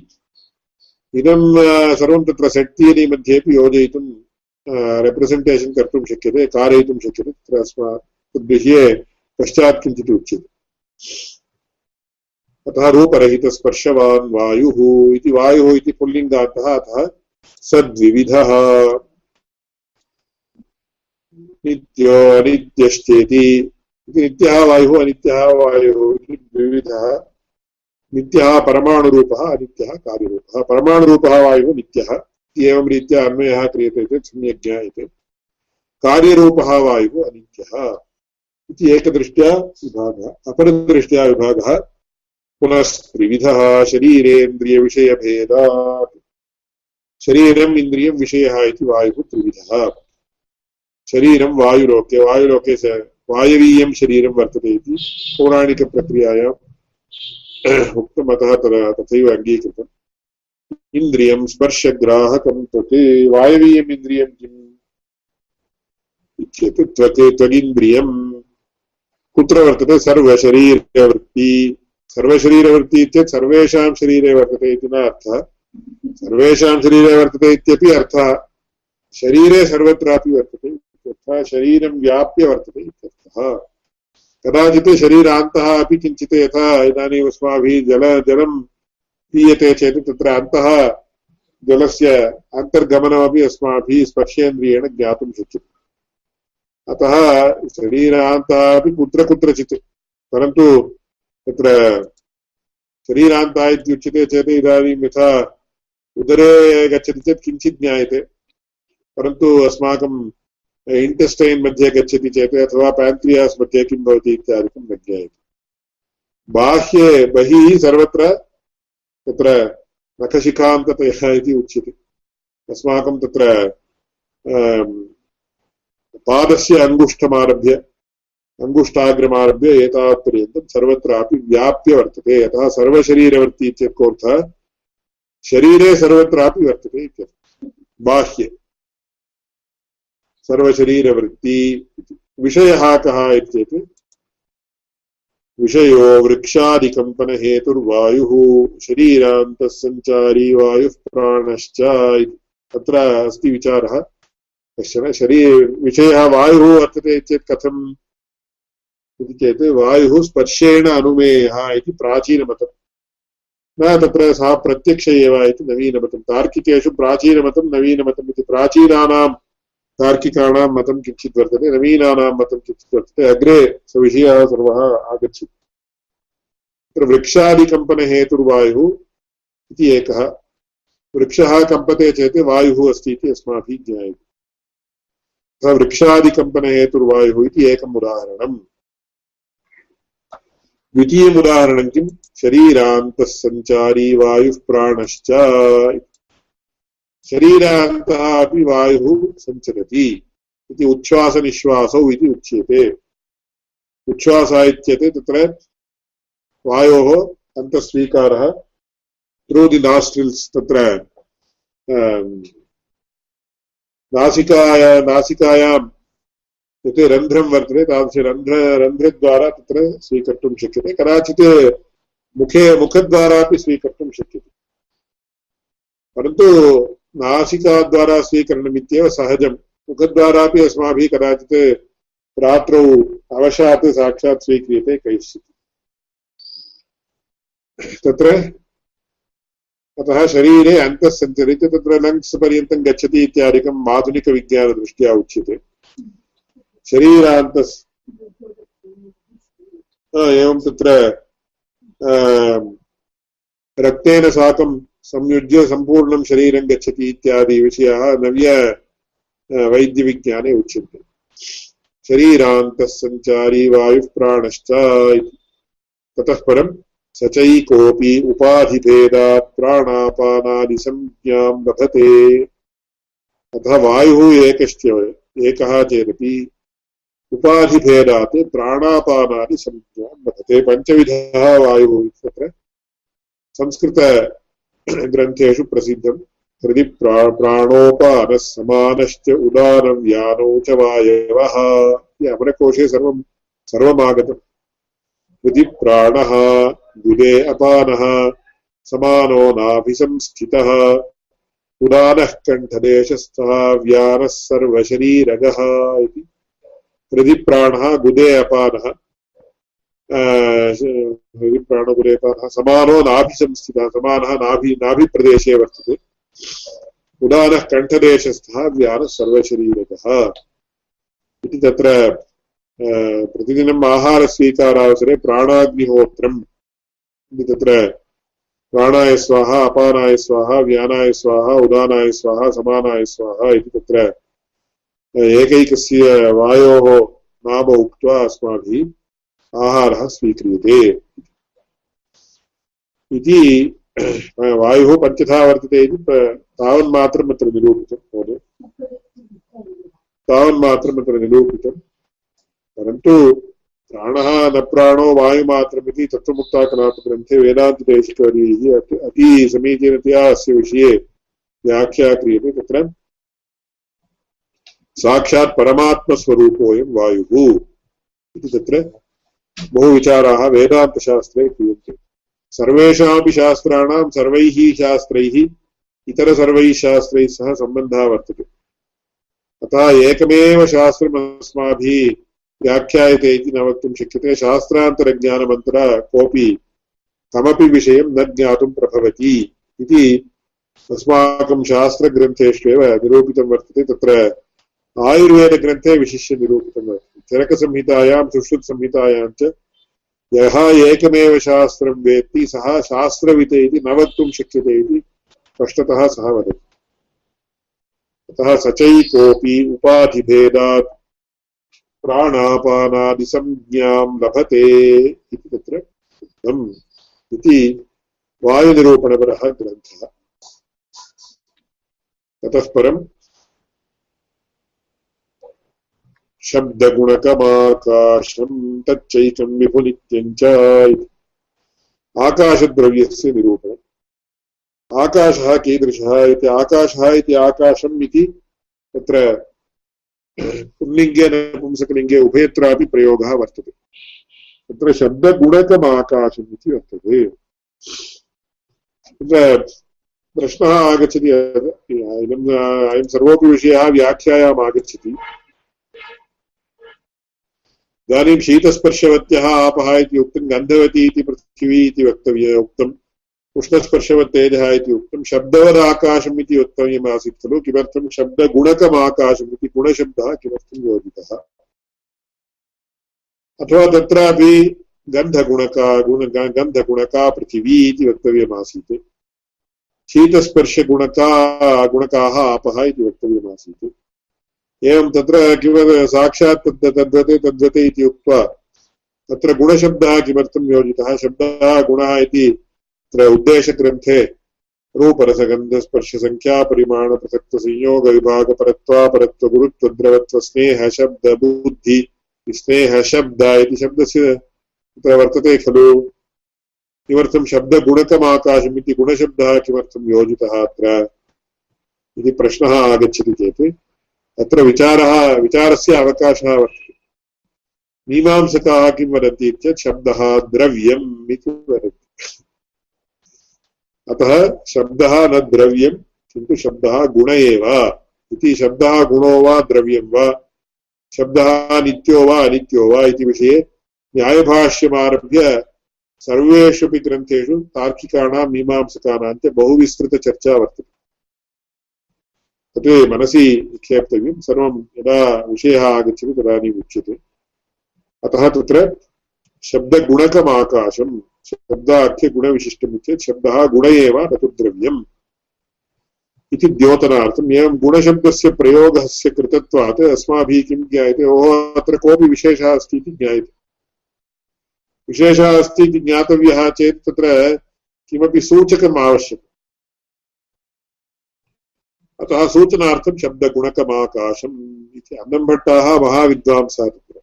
इदं सर्वं तत्र थियरि मध्येपि योजयितुं रेप्रसेण्टेशन् कर्तुं शक्यते कारयितुं शक्यते तत्र अस्मात् तद्विषये पश्चात् किञ्चित् उच्यते अतः रूपरहितस्पर्शवान् वायुः इति वायुः इति पुल्लिङ्गान्तः अतः सद्विविधः नित्यो अनित्यश्चेति नित्यः वायुः अनित्यः वायुः इति द्विविधः नित्यः परमाणुरूपः अनित्यः कार्यरूपः परमाणुरूपः वायुः नित्यः एवं रीत्या अन्वयः क्रियते चेत् सम्यक् ज्ञायते। कार्यरूपः वायुः अनित्यः। इति एकदृष्ट्या विभागः, अपरदृष्ट्या विभागः पुनस्त्रिविधः शरीरेन्द्रियविषयभेदात्। शरीरम् इन्द्रियं विषयः इति वायुः त्रिविधः। शरीरं वायुलोके वायुलोके वायवीयं शरीरं वर्तते इति पौराणिकप्रक्रियायाम् उक्तम् अतः तथैव अङ्गीकृतम्। इन्द्रियं स्पर्शग्राहकं तत् वायवीयम् इन्द्रियं किम्? इत्येतत् त्वक् कुत्र वर्तते? सर्वशरीरवृत्ति। सर्वशरीरवृत्ति इत्येतत् सर्वेषां शरीरे वर्तते इति न अर्थः। सर्वेषां शरीरे वर्तते इत्यपि अर्थः। शरीरे सर्वत्रापि वर्तते इत्यर्थः। शरीरं व्याप्य वर्तते इत्यर्थः। कदाचित् शरीरान्तः अपि किञ्चित् यथा इदानीम् अस्माभिः जल जलं पीयते चेत् तत्र अन्तः जलस्य अन्तर्गमनमपि अस्माभिः स्पर्शेन्द्रियेण ज्ञातुं शक्यते। अतः शरीरान्तः अपि कुत्र कुत्रचित्, परन्तु तत्र शरीरान्तः इत्युच्यते चेत् इदानीं यथा उदरे गच्छति चेत् किञ्चित् ज्ञायते, परन्तु अस्माकं इण्टेस्टैन् मध्ये गच्छति चेत् अथवा पेङ्क्रियास् मध्ये किं भवति इत्यादिकं न ज्ञायते। बाह्ये बहिः सर्वत्र तत्र नखशिखान्ततयः इति उच्यते। अस्माकं तत्र पादस्य अङ्गुष्ठमारभ्य, अङ्गुष्ठाग्रमारभ्य एतावत्पर्यन्तं सर्वत्रापि व्याप्य वर्तते, यतः सर्वशरीरवर्ति इत्यर्थः शरीरे सर्वत्रापि वर्तते इत्यर्थः। बाह्ये। सर्वशरीरवृत्ति विषयः कः इत्येत् विषयो वृक्षादिकम्पनहेतुर्वायुः शरीरान्तः सञ्चारी वायुः प्राणश्च अत्र अस्ति विचारः। कश्चन शरीर, विषयः वायुः वर्तते चेत् कथम् इति चेत् वायुः स्पर्शेण अनुमेयः इति प्राचीनमतम् न तत्र सः प्रत्यक्ष एव इति नवीनमतं। तार्किकेषु प्राचीनमतं, नवीनमतम् इति प्राचीनानां तार्किकाणां मतं किञ्चित् वर्तते, नवीनानां मतं किञ्चित् वर्तते, अग्रे स विषयः सर्वः आगच्छति तत्र वृक्षादिकम्पनहेतुर्वायुः इति एकः। वृक्षः कम्पते चेत् वायुः अस्ति इति अस्माभिः ज्ञायते। अतः वृक्षादिकम्पनहेतुर्वायुः इति एकम् उदाहरणम्। द्वितीयमुदाहरणं किं शरीरान्तः सञ्चारी वायुः प्राणश्च शरीरान्तः अपि वायुः सञ्चरति इति उच्छ्वासनिश्वासौ इति उच्यते। उच्छ्वासः इत्येते तत्र वायोः अन्तःस्वीकारः थ्रू दि नास्ट्रिल्स् तत्र नासिकाय, नासिकायां यत् रन्ध्रं वर्तते तादृशरन्ध्र रन्ध्रद्वारा तत्र स्वीकर्तुं शक्यते। कदाचित् मुखे मुखद्वारा अपि स्वीकर्तुं शक्यते। परन्तु नासिकाद्वारा स्वीकरणमित्येव सहजं मुखद्वारापि अस्माभिः कदाचित् रात्रौ अवशात् साक्षात् स्वीक्रियते कैश्चित्। तत्र अतः शरीरे अन्तः सञ्चरित्य तत्र लङ्ग्स् पर्यन्तं गच्छति इत्यादिकम् आधुनिकविज्ञानदृष्ट्या उच्यते। शरीरान्तस् एवं तत्र रक्तेन साकं संयुज्य सम्पूर्णं शरीरं गच्छति इत्यादि विषयाः नव्य वैद्यविज्ञाने उच्यन्ते। शरीरान्तः सञ्चारी वायुः प्राणश्च ततः परं स चैकोऽपि उपाधिभेदात् प्राणापानादिसंज्ञां लभते। अतः वायुः एकश्च, एकः चेदपि उपाधिभेदात् प्राणापानादिसंज्ञां लभते। पञ्चविधः वायुः इत्यत्र संस्कृत ग्रन्थेषु प्रसिद्धं हृदि प्रा प्राणोपानः समानश्च उदानव्यानौ च वायवः। अमरकोशे सर्वं, सर्वमागतम्। हृदि प्राणः गुदे अपानः, समानो नाभिसंस्थितः, उदानः कण्ठदेशस्थः, व्यानः सर्वशरीरगः इति। हृदि प्राणः गुदे अपानः। प्राणगुरेपाः समानो नाभिसंस्थितः समानः नाभि नाभिप्रदेशे वर्तते उदानः कण्ठदेशस्थः व्यानः सर्वशरीरतः इति तत्र प्रतिदिनम् आहारस्वीकारावसरे प्राणाग्निहोत्रम् इति तत्र प्राणाय स्वाहा अपानाय स्वाहा व्यानाय स्वाहा उदानाय स्वाहा समानाय स्वाहा इति तत्र एकैकस्य वायोः नाम उक्त्वा अस्माभिः आहारः स्वीक्रियते। इति वायुः पञ्चथा वर्तते इति तावन्मात्रम् अत्र निरूपितं, महोदय। तावन्मात्रम् अत्र निरूपितं। परन्तु, प्राणः न प्राणो वायुमात्रमिति तत्त्वमुक्ताकलापग्रन्थे वेदान्तदेशिकवर्यैः अति समीचीनतया अस्य विषये व्याख्या क्रियते तत्र। साक्षात् परमात्मस्वरूपोऽयं वायुः इति तत्र बहुविचाराः वेदान्तशास्त्रे क्रियन्ते सर्वेषामपि शास्त्राणां सर्वैः शास्त्रैः इतरसर्वैः शास्त्रैः सह सम्बन्धः वर्तते। अतः एकमेव शास्त्रम् अस्माभिः व्याख्यायते इति न वक्तुं शक्यते। शास्त्रान्तरज्ञानमन्त्र कोऽपि कमपि विषयं न ज्ञातुं प्रभवति इति अस्माकं शास्त्रग्रन्थेष्वेव निरूपितं वर्तते। तत्र आयुर्वेदग्रन्थे विशिष्य निरूपितं वर्तते। चरकसंहितायां सुश्रुतसंहितायां च यः एकमेव शास्त्रं वेत्ति सः शास्त्रवित् इति न वक्तुं शक्यते इति स्पष्टतः सः वदति अतः स चैकोऽपि उपाधिभेदात् प्राणापानादिसंज्ञां लभते इति तत्र उक्तम् इति वायुनिरूपणपरः ग्रन्थः ततः परम् शब्दगुणकमाकाशं तच्चैकं विभुनित्यं च आकाशद्रव्यस्य निरूपणम्। आकाशः कीदृशः इति आकाशः इति आकाशम् इति तत्र पुल्लिङ्गे नपुंसकलिङ्गे उभयत्रापि प्रयोगः वर्तते। तत्र शब्दगुणकमाकाशम् इति वर्तते। तत्र प्रश्नः आगच्छति अयं सर्वोऽपि विषयः व्याख्यायाम् आगच्छति। इदानीं शीतस्पर्शवत्यः आपः इति उक्तं गन्धवती इति पृथिवी इति वक्तव्य उक्तम् उष्णस्पर्शवत्तेजः इति उक्तं शब्दवदाकाशम् इति वक्तव्यम् आसीत् खलु किमर्थं शब्दगुणकमाकाशम् इति गुणशब्दः किमर्थं योजितः? अथवा तत्रापि गन्धगुणका गुण गन्धगुणका पृथिवी इति वक्तव्यमासीत् शीतस्पर्शगुणका गुणकाः आपः इति वक्तव्यमासीत् एवं तत्र किं साक्षात् तद्वते तद्वते इति उक्त्वा तत्र गुणशब्दः किमर्थं योजितः शब्दः गुणः इति तत्र उद्देशग्रन्थे रूपरसगन्धस्पर्शसङ्ख्यापरिमाणपृथक्त्वसंयोगविभागपरत्वापरत्वगुरुत्वद्रवत्वस्नेहशब्दबुद्धि स्नेहशब्द इति शब्दस्य तत्र वर्तते खलु? किमर्थं शब्दगुणकमाकाशम् इति गुणशब्दः किमर्थं योजितः अत्र? इति प्रश्नः आगच्छति चेत् अत्र विचारः, विचारस्य अवकाशः वर्तते। मीमांसकाः किं वदन्ति चेत् शब्दः द्रव्यम् इति वदन्ति। अतः शब्दः न द्रव्यं किन्तु शब्दः गुण एव। इति शब्दः गुणो वा द्रव्यं वा, शब्दः नित्यो वा अनित्यो वा इति विषये न्यायभाष्यमारभ्य सर्वेषु अपि ग्रन्थेषु तार्किकाणां, मीमांसकानां च बहुविस्तृतचर्चा वर्तते। तत् मनसि निक्षेप्तव्यं। सर्वं यदा विषयः आगच्छति तदानीम् उच्यते अतः तत्र शब्दगुणकमाकाशं शब्दाख्यगुणविशिष्टम् चेत् शब्दः गुण एव न तु द्रव्यम् इति द्योतनार्थम्। एवं गुणशब्दस्य प्रयोगस्य कृतत्वात् अस्माभिः किं ज्ञायते? ओः अत्र कोऽपि विशेषः अस्ति इति ज्ञायते। विशेषः अस्ति इति ज्ञातव्यः चेत् तत्र किमपि सूचकम् आवश्यकम्। अतः सूचनार्थं शब्दगुणकमाकाशम् इति अन्नम्भट्टाः महाविद्वांसः तत्र।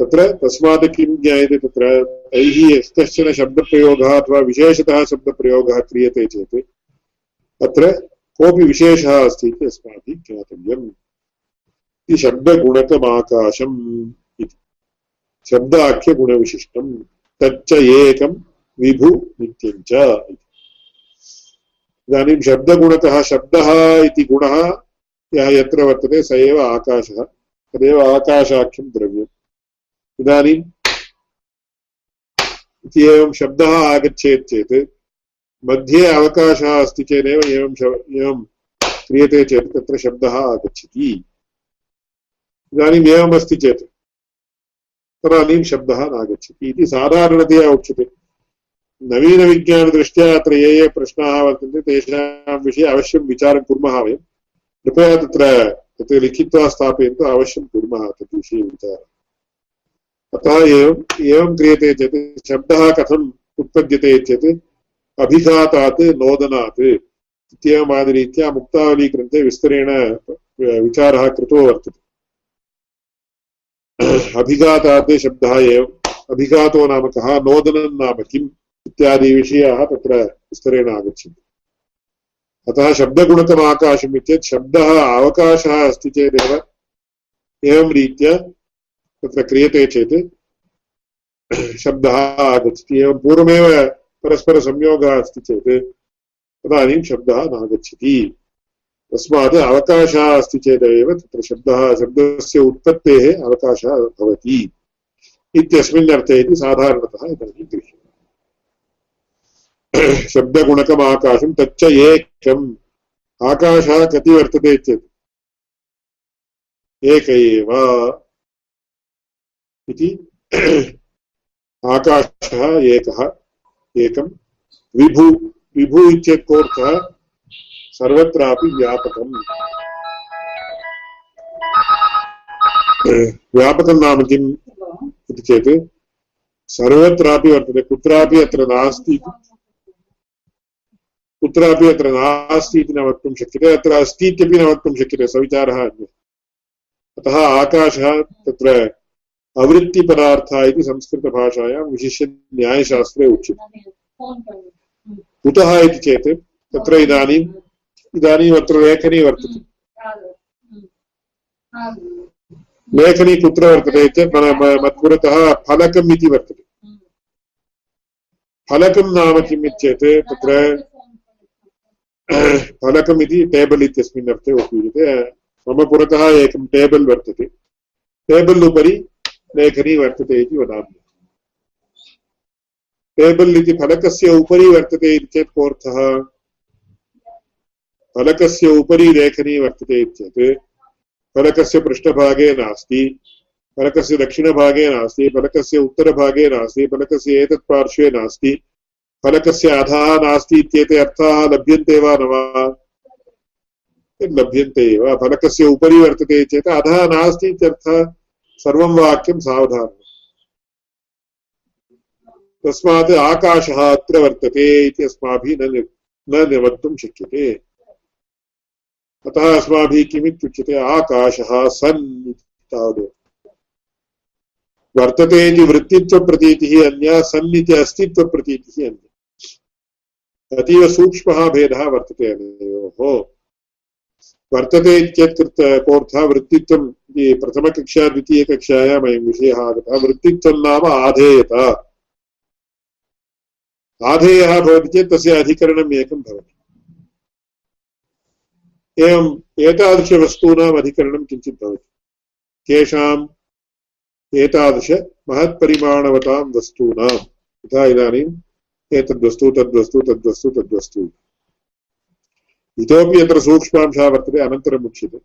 तत्र तस्मात् किं ज्ञायते तत्र? तैः कश्चन शब्दप्रयोगः अथवा विशेषतः शब्दप्रयोगः क्रियते चेत् अत्र कोऽपि विशेषः अस्ति इति अस्माभिः ज्ञातव्यम्। इति शब्दगुणकमाकाशम् इति। शब्दाख्यगुणविशिष्टम्। तच्च एकं विभु नित्यं च इति। इदानीं शब्दगुणतः शब्दः इति गुणः यः यत्र वर्तते स एव आकाशः, तदेव आकाशाख्यं द्रव्यम्। इदानीम् इति एवं शब्दः आगच्छेत् चेत्, मध्ये अवकाशः अस्ति चेदेव एवं एवं क्रियते चेत् तत्र शब्दः आगच्छति। इदानीम् एवमस्ति चेत्, तदानीं शब्दः नागच्छति इति साधारणतया उच्यते। नवीनविज्ञानदृष्ट्या अत्र ये ये प्रश्नाः वर्तन्ते, तेषां विषये अवश्यं विचारं कुर्मः वयं। कृपया तत्र तत् लिखित्वा स्थापयन्तु, अवश्यं कुर्मः तत् विषये विचारः। अतः एवम्, एवं क्रियते चेत्, शब्दः कथम् उत्पद्यते चेत्, अभिघातात्, नोदनात् इत्येवमादिरीत्या मुक्तावलीग्रन्थे विस्तरेण विचारः कृतो वर्तते। अभिघातात् शब्दः एव अभिघातो नाम कः, नोदनं नाम किम्? इत्यादि विषयाः तत्र विस्तरेण आगच्छन्ति। अतः शब्दगुणकम् आकाशम् इत्येतत् शब्दः अवकाशः अस्ति चेदेव। एवं रीत्या तत्र क्रियते चेत् शब्दः आगच्छति। एवं पूर्वमेव परस्परसंयोगः अस्ति चेत् तदानीं शब्दः नागच्छति। तस्मात् अवकाशः अस्ति चेदेव तत्र शब्दः शब्दस्य उत्पत्तेः अवकाशः भवति। इत्यस्मिन् अर्थे इति साधारणतः इदानीं गृह्यते शब्दगुणकम् आकाशं तच्च एकम् आकाशः कति वर्तते चेत्। एक एव इति आकाशः एकः, एकं। विभु विभु इत्येतत् कोऽर्थः? सर्वत्रापि व्यापकम्। व्यापकं नाम किम् इति चेत्? सर्वत्रापि वर्तते, कुत्रापि अत्र नास्ति कुत्रापि अत्र नास्ति इति न वक्तुं शक्यते, अत्र अस्ति इत्यपि न वक्तुं शक्यते, सविचारः अतः आकाशः तत्र अवृत्तिपदार्थः इति संस्कृतभाषायां विशिष्य न्यायशास्त्रे उच्यते। कुतः इति चेत्, तत्र इदानीम् इदानीम् अत्र लेखनी वर्तते। लेखनी कुत्र वर्तते मत्पुरतः फलकम् इति वर्तते। फलकं नाम किम् इत्येत्, तत्र फलकम् इति टेबल् इत्यस्मिन् अर्थे उपयुज्यते मम पुरतः एकं टेबल् वर्तते टेबल् उपरि लेखनी वर्तते इति वदामि टेबल् इति फलकस्य उपरि वर्तते इति चेत् कोऽर्थः फलकस्य उपरि लेखनी वर्तते चेत् फलकस्य पृष्ठभागे नास्ति फलकस्य दक्षिणभागे नास्ति फलकस्य उत्तरभागे नास्ति फलकस्य एतत् पार्श्वे नास्ति फलकस्य अधः नास्ति इत्येते अर्थाः लभ्यन्ते वा न वा? लभ्यन्ते एव फलकस्य उपरि वर्तते चेत् अधः नास्ति इत्यर्थः सर्वं वाक्यं सावधानम् तस्मात् आकाशः अत्र वर्तते इति अस्माभिः न न वक्तुं शक्यते। अतः अस्माभिः किमित्युच्यते आकाशः सन् इति तावदेव। वर्तते इति वृत्तित्वप्रतीतिः अन्या सन् इति अस्तित्वप्रतीतिः अन्या। अतीव सूक्ष्मः भेदः वर्तते अनयोः वर्तते चेत् कोऽर्थः वृत्तित्वम् इति प्रथमकक्षा द्वितीयकक्षायाम् अयं विषयः आगतः। वृत्तित्वं नाम आधेयता। आधेयः भवति चेत् तस्य अधिकरणम् एकं भवति। एवम् एतादृशवस्तूनाम् अधिकरणं किञ्चित् भवति। केषाम् एतादृश महत्परिमाणवतां वस्तूनां यथा इदानीम् एतद्वस्तु, तद्वस्तु तद्वस्तु तद्वस्तु। इतोपि यत्र सूक्ष्मांशः वर्तते अनन्तरम् उच्यते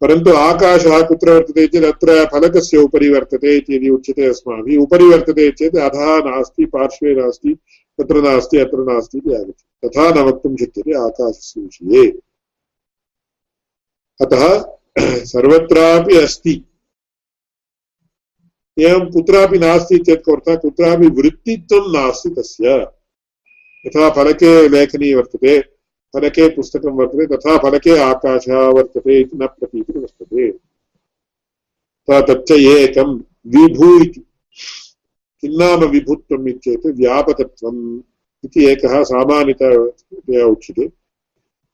परन्तु आकाशः कुत्र वर्तते चेत् अत्र फलकस्य उपरि वर्तते इति यदि उच्यते अस्माभिः, उपरि वर्तते चेत् अधः नास्ति, पार्श्वे नास्ति, तत्र नास्ति, अत्र नास्ति इति आगच्छति। तथा न वक्तुं शक्यते आकाशस्य विषये। अतः सर्वत्रापि अस्ति। एवं कुत्रापि नास्ति चेत् कोऽर्थः कुत्रापि वृत्तित्वं नास्ति तस्य। यथा फलके लेखनी वर्तते, फलके पुस्तकं वर्तते, तथा फलके आकाशः वर्तते इति न प्रतीतिः वर्तते। तच्च एकं विभु इति किन्नाम विभुत्वम् इत्येत् व्यापकत्वम् इति एकः सामान्यतया उच्यते।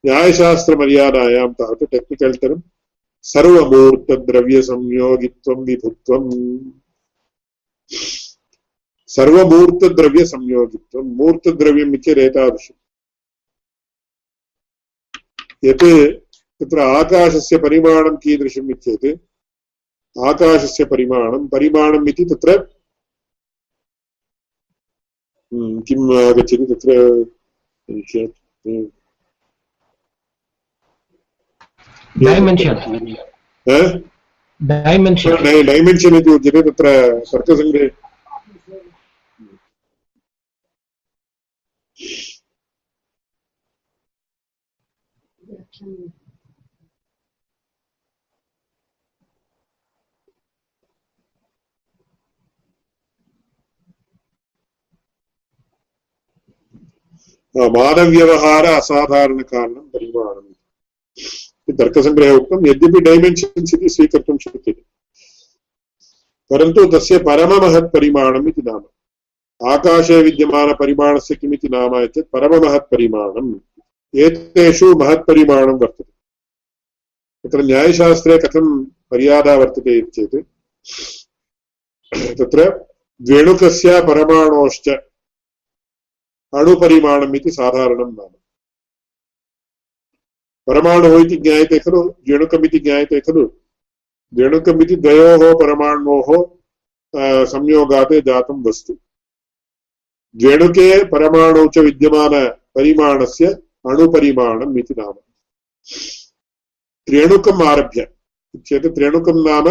न्यायशास्त्रमर्यादायां तावत् टेक्निकल् टर्म् सर्वमूर्तद्रव्यसंयोगित्वं विभुत्वम्। सर्वमूर्तद्रव्यसंयोगित्वं मूर्तद्रव्यम् इत्येतादृशम् यत् तत्र आकाशस्य परिमाणं कीदृशम् इत्येत् आकाशस्य परिमाणं परिमाणम् इति तत्र किम् आगच्छति तत्र डैमेन्शन् इति उच्यते तत्र तर्कसङ्ग्रहे मानव्यवहार असाधारणकारणं परिमाणम् तर्कसङ्ग्रहे उक्तं यद्यपि डैमेन्शन्स् इति स्वीकर्तुं शक्यते। परन्तु तस्य परममहत्परिमाणम् इति नाम। आकाशे विद्यमानपरिमाणस्य किमिति नाम चेत् परममहत्परिमाणम्। एतेषु महत्परिमाणं वर्तते। तत्र न्यायशास्त्रे कथं मर्यादा वर्तते इति चेत् तत्र द्वेणुकस्य परमाणोश्च अणुपरिमाणम् इति साधारणं नाम। परमाणुः इति ज्ञायते खलु द्वेणुकमिति ज्ञायते खलु द्वेणुकमिति द्वयोः परमाणोः संयोगात् जातं वस्तु। द्वेणुके परमाणु च विद्यमानपरिमाणस्य अणुपरिमाणम् इति नाम। त्रेणुकम् आरभ्य। चेत् त्रेणुकं नाम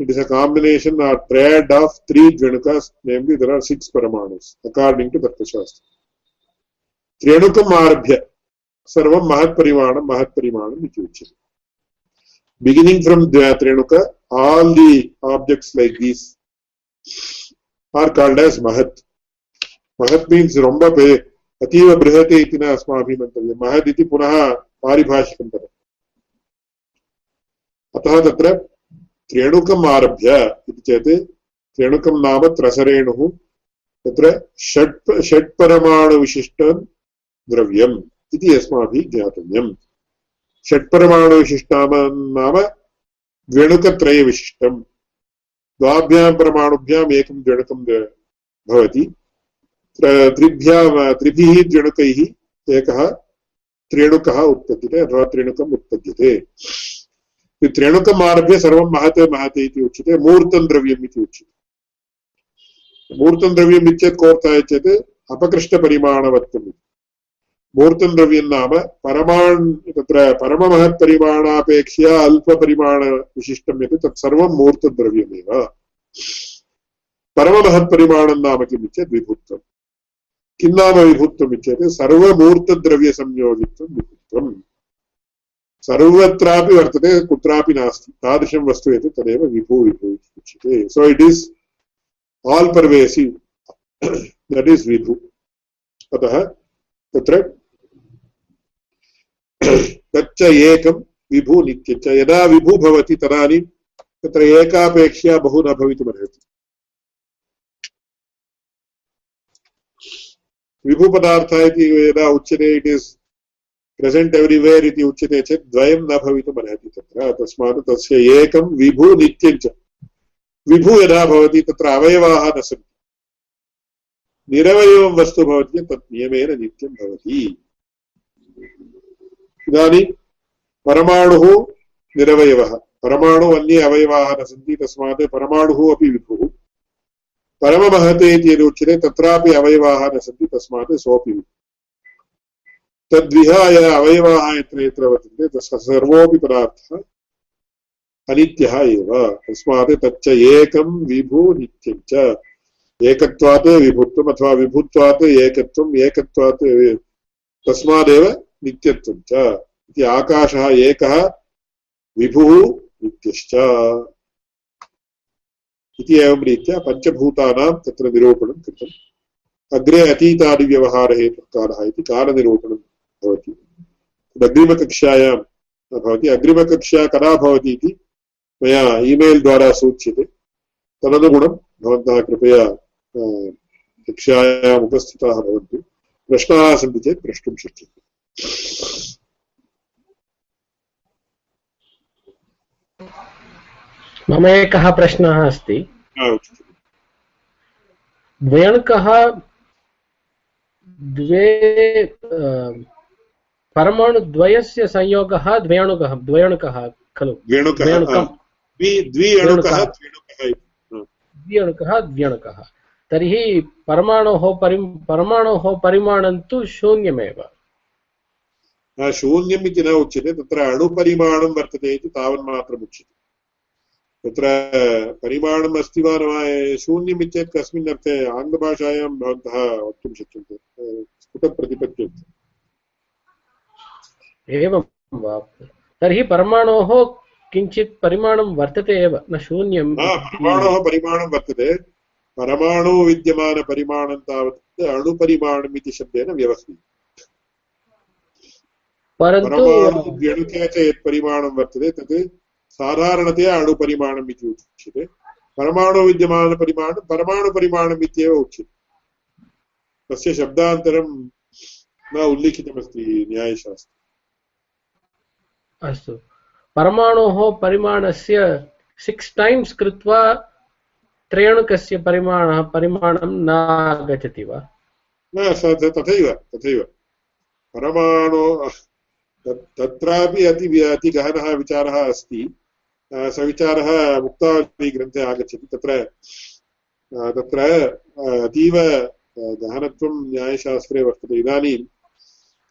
is a combination or triad of three dvenukas namely there are six paramanus according to tattva त्रेणुकम् आरभ्य। सर्वं महत्परिमाणं महत्परिमाणम् इति उच्यते from trenuka all the objects like these are called as mahat mahat means romba pe अतीव बृहते इति न अस्माभिः मन्तव्यं महद् इति पुनः पारिभाषिकं पदम् अतः तत्र त्रेणुकम् आरभ्य इति चेत् त्रेणुकं नाम त्रसरेणुः तत्र षट् षट्परमाणुविशिष्टं द्रव्यम् इति अस्माभिः ज्ञातव्यम्। षट्परमाणुविशिष्टाम नाम द्वेणुकत्रयविशिष्टम् द्वाभ्यां परमाणुभ्याम् एकं द्वेणुकं भवति। त्रिभ्यां, त्रिभिः द्वेणुकैः एकः त्रेणुकः उत्पद्यते, अथवा त्रेणुकम् उत्पद्यते। त्रेणुकम् आरभ्य सर्वं महते महते इति उच्यते, मूर्तं द्रव्यम् इति उच्यते। मूर्तं द्रव्यम् इत्येत् कोऽर्थः चेत् अपकृष्टपरिमाणवत्वम् मूर्तं द्रव्यं नाम परमाण् तत्र परममहत्परिमाणापेक्षया अल्पपरिमाणविशिष्टं यत् तत्सर्वं मूर्तद्रव्यमेव परममहत्परिमाणं नाम किम् चेत् विभुत्वम् किं नाम विभुत्वम् इत्येतत् सर्वमूर्तद्रव्यसंयोगित्वं विभुत्वम् सर्वत्रापि वर्तते कुत्रापि नास्ति तादृशं वस्तु यत् तदेव विभु विभु इति उच्यते so it is all pervasive that is विभु अतः तत्र तच्च एकं विभु नित्यञ्च यदा विभु भवति तदानीं तत्र एकापेक्षया बहु न भवितुमर्हति. विभुपदार्थः इति यदा उच्यते इट् इस् प्रेसेण्ट् एव्रिवेर् इति उच्यते चेत् द्वयं न भवितुमर्हति तत्र. तस्मात् तस्य एकं विभु नित्यञ्च. विभु यदा भवति तत्र अवयवाः न सन्ति. निरवयवं वस्तु भवति चेत् तत् नियमेन नित्यं भवति. इदानीं परमाणुः निरवयवः। परमाणु अन्ये अवयवाः न सन्ति, तस्मात् परमाणुः अपि विभुः। परममहते इति यदि उच्यते तत्रापि अवयवाः न सन्ति, तस्मात् सोऽपि तद्विहाय अवयवाः यत्र यत्र वर्तन्ते, तस्य सर्वोऽपि पदार्थः अनित्यः एव। तस्मात् तच्च एकं विभु नित्यं च। एकत्वात् विभुत्वम् अथवा विभुत्वात् एकत्वम्, एकत्वात् तस्मादेव नित्यत्वं च इति आकाशः एकः विभुः नित्यश्च। इति एवं रीत्या पञ्चभूतानां तत्र निरूपणं कृतम्। अग्रे अतीतादिव्यवहारहेतुकालः इति कालनिरूपणं भवति। अग्रिमकक्षायां न भवति, अग्रिमकक्षा कदा भवति इति मया ईमेल् द्वारा सूच्यते। तदनुगुणं भवन्तः कृपया कक्षायाम् उपस्थिताः भवन्तु। प्रश्नाः सन्ति चेत् प्रष्टुं शक्यते। मम एकः प्रश्नः अस्ति। द्वयणुकः द्वे परमाणुद्वयस्य संयोगः द्वयणुकः द्वयणुकः खलु? द्व्यणुकः द्व्यणुकः तर्हि परमाणोः परि परमाणोः परिमाणं तु शून्यमेव। शून्यम् इति न उच्यते तत्र अणुपरिमाणं वर्तते इति तावन्मात्रम् उच्यते तत्र परिमाणम् अस्ति वा न वा शून्यम् इत्येतत् कस्मिन् अर्थे आङ्ग्लभाषायां भवन्तः वक्तुं शक्यन्ते स्फुटप्रतिपद्यन्ते एवं वा तर्हि परमाणोः किञ्चित् परिमाणं वर्तते एव न शून्यं परमाणोः परिमाणं वर्तते परमाणु विद्यमानपरिमाणं तावत् अणुपरिमाणम् इति शब्देन व्यवह्रियते परन्तु च यत् परिमाणं वर्तते तत् साधारणतया अणुपरिमाणम् इति उच्यते। परमाणु विद्यमानपरिमाणं परमाणुपरिमाणम् इत्येव उच्यते। तस्य शब्दान्तरं न उल्लिखितमस्ति न्यायशास्त्रे। अस्तु। परमाणोः परिमाणस्य सिक्स् टैम्स् कृत्वा त्र्यणुकस्य परिमाणः परिमाणं न आगच्छति वा? न तथैव तथैव। परमाणु तत्रापि अति अति गहनः विचारः अस्ति। स विचारः मुक्तावलीग्रन्थे आगच्छति। तत्र तत्र अतीव गहनत्वं न्यायशास्त्रे वर्तते। इदानीं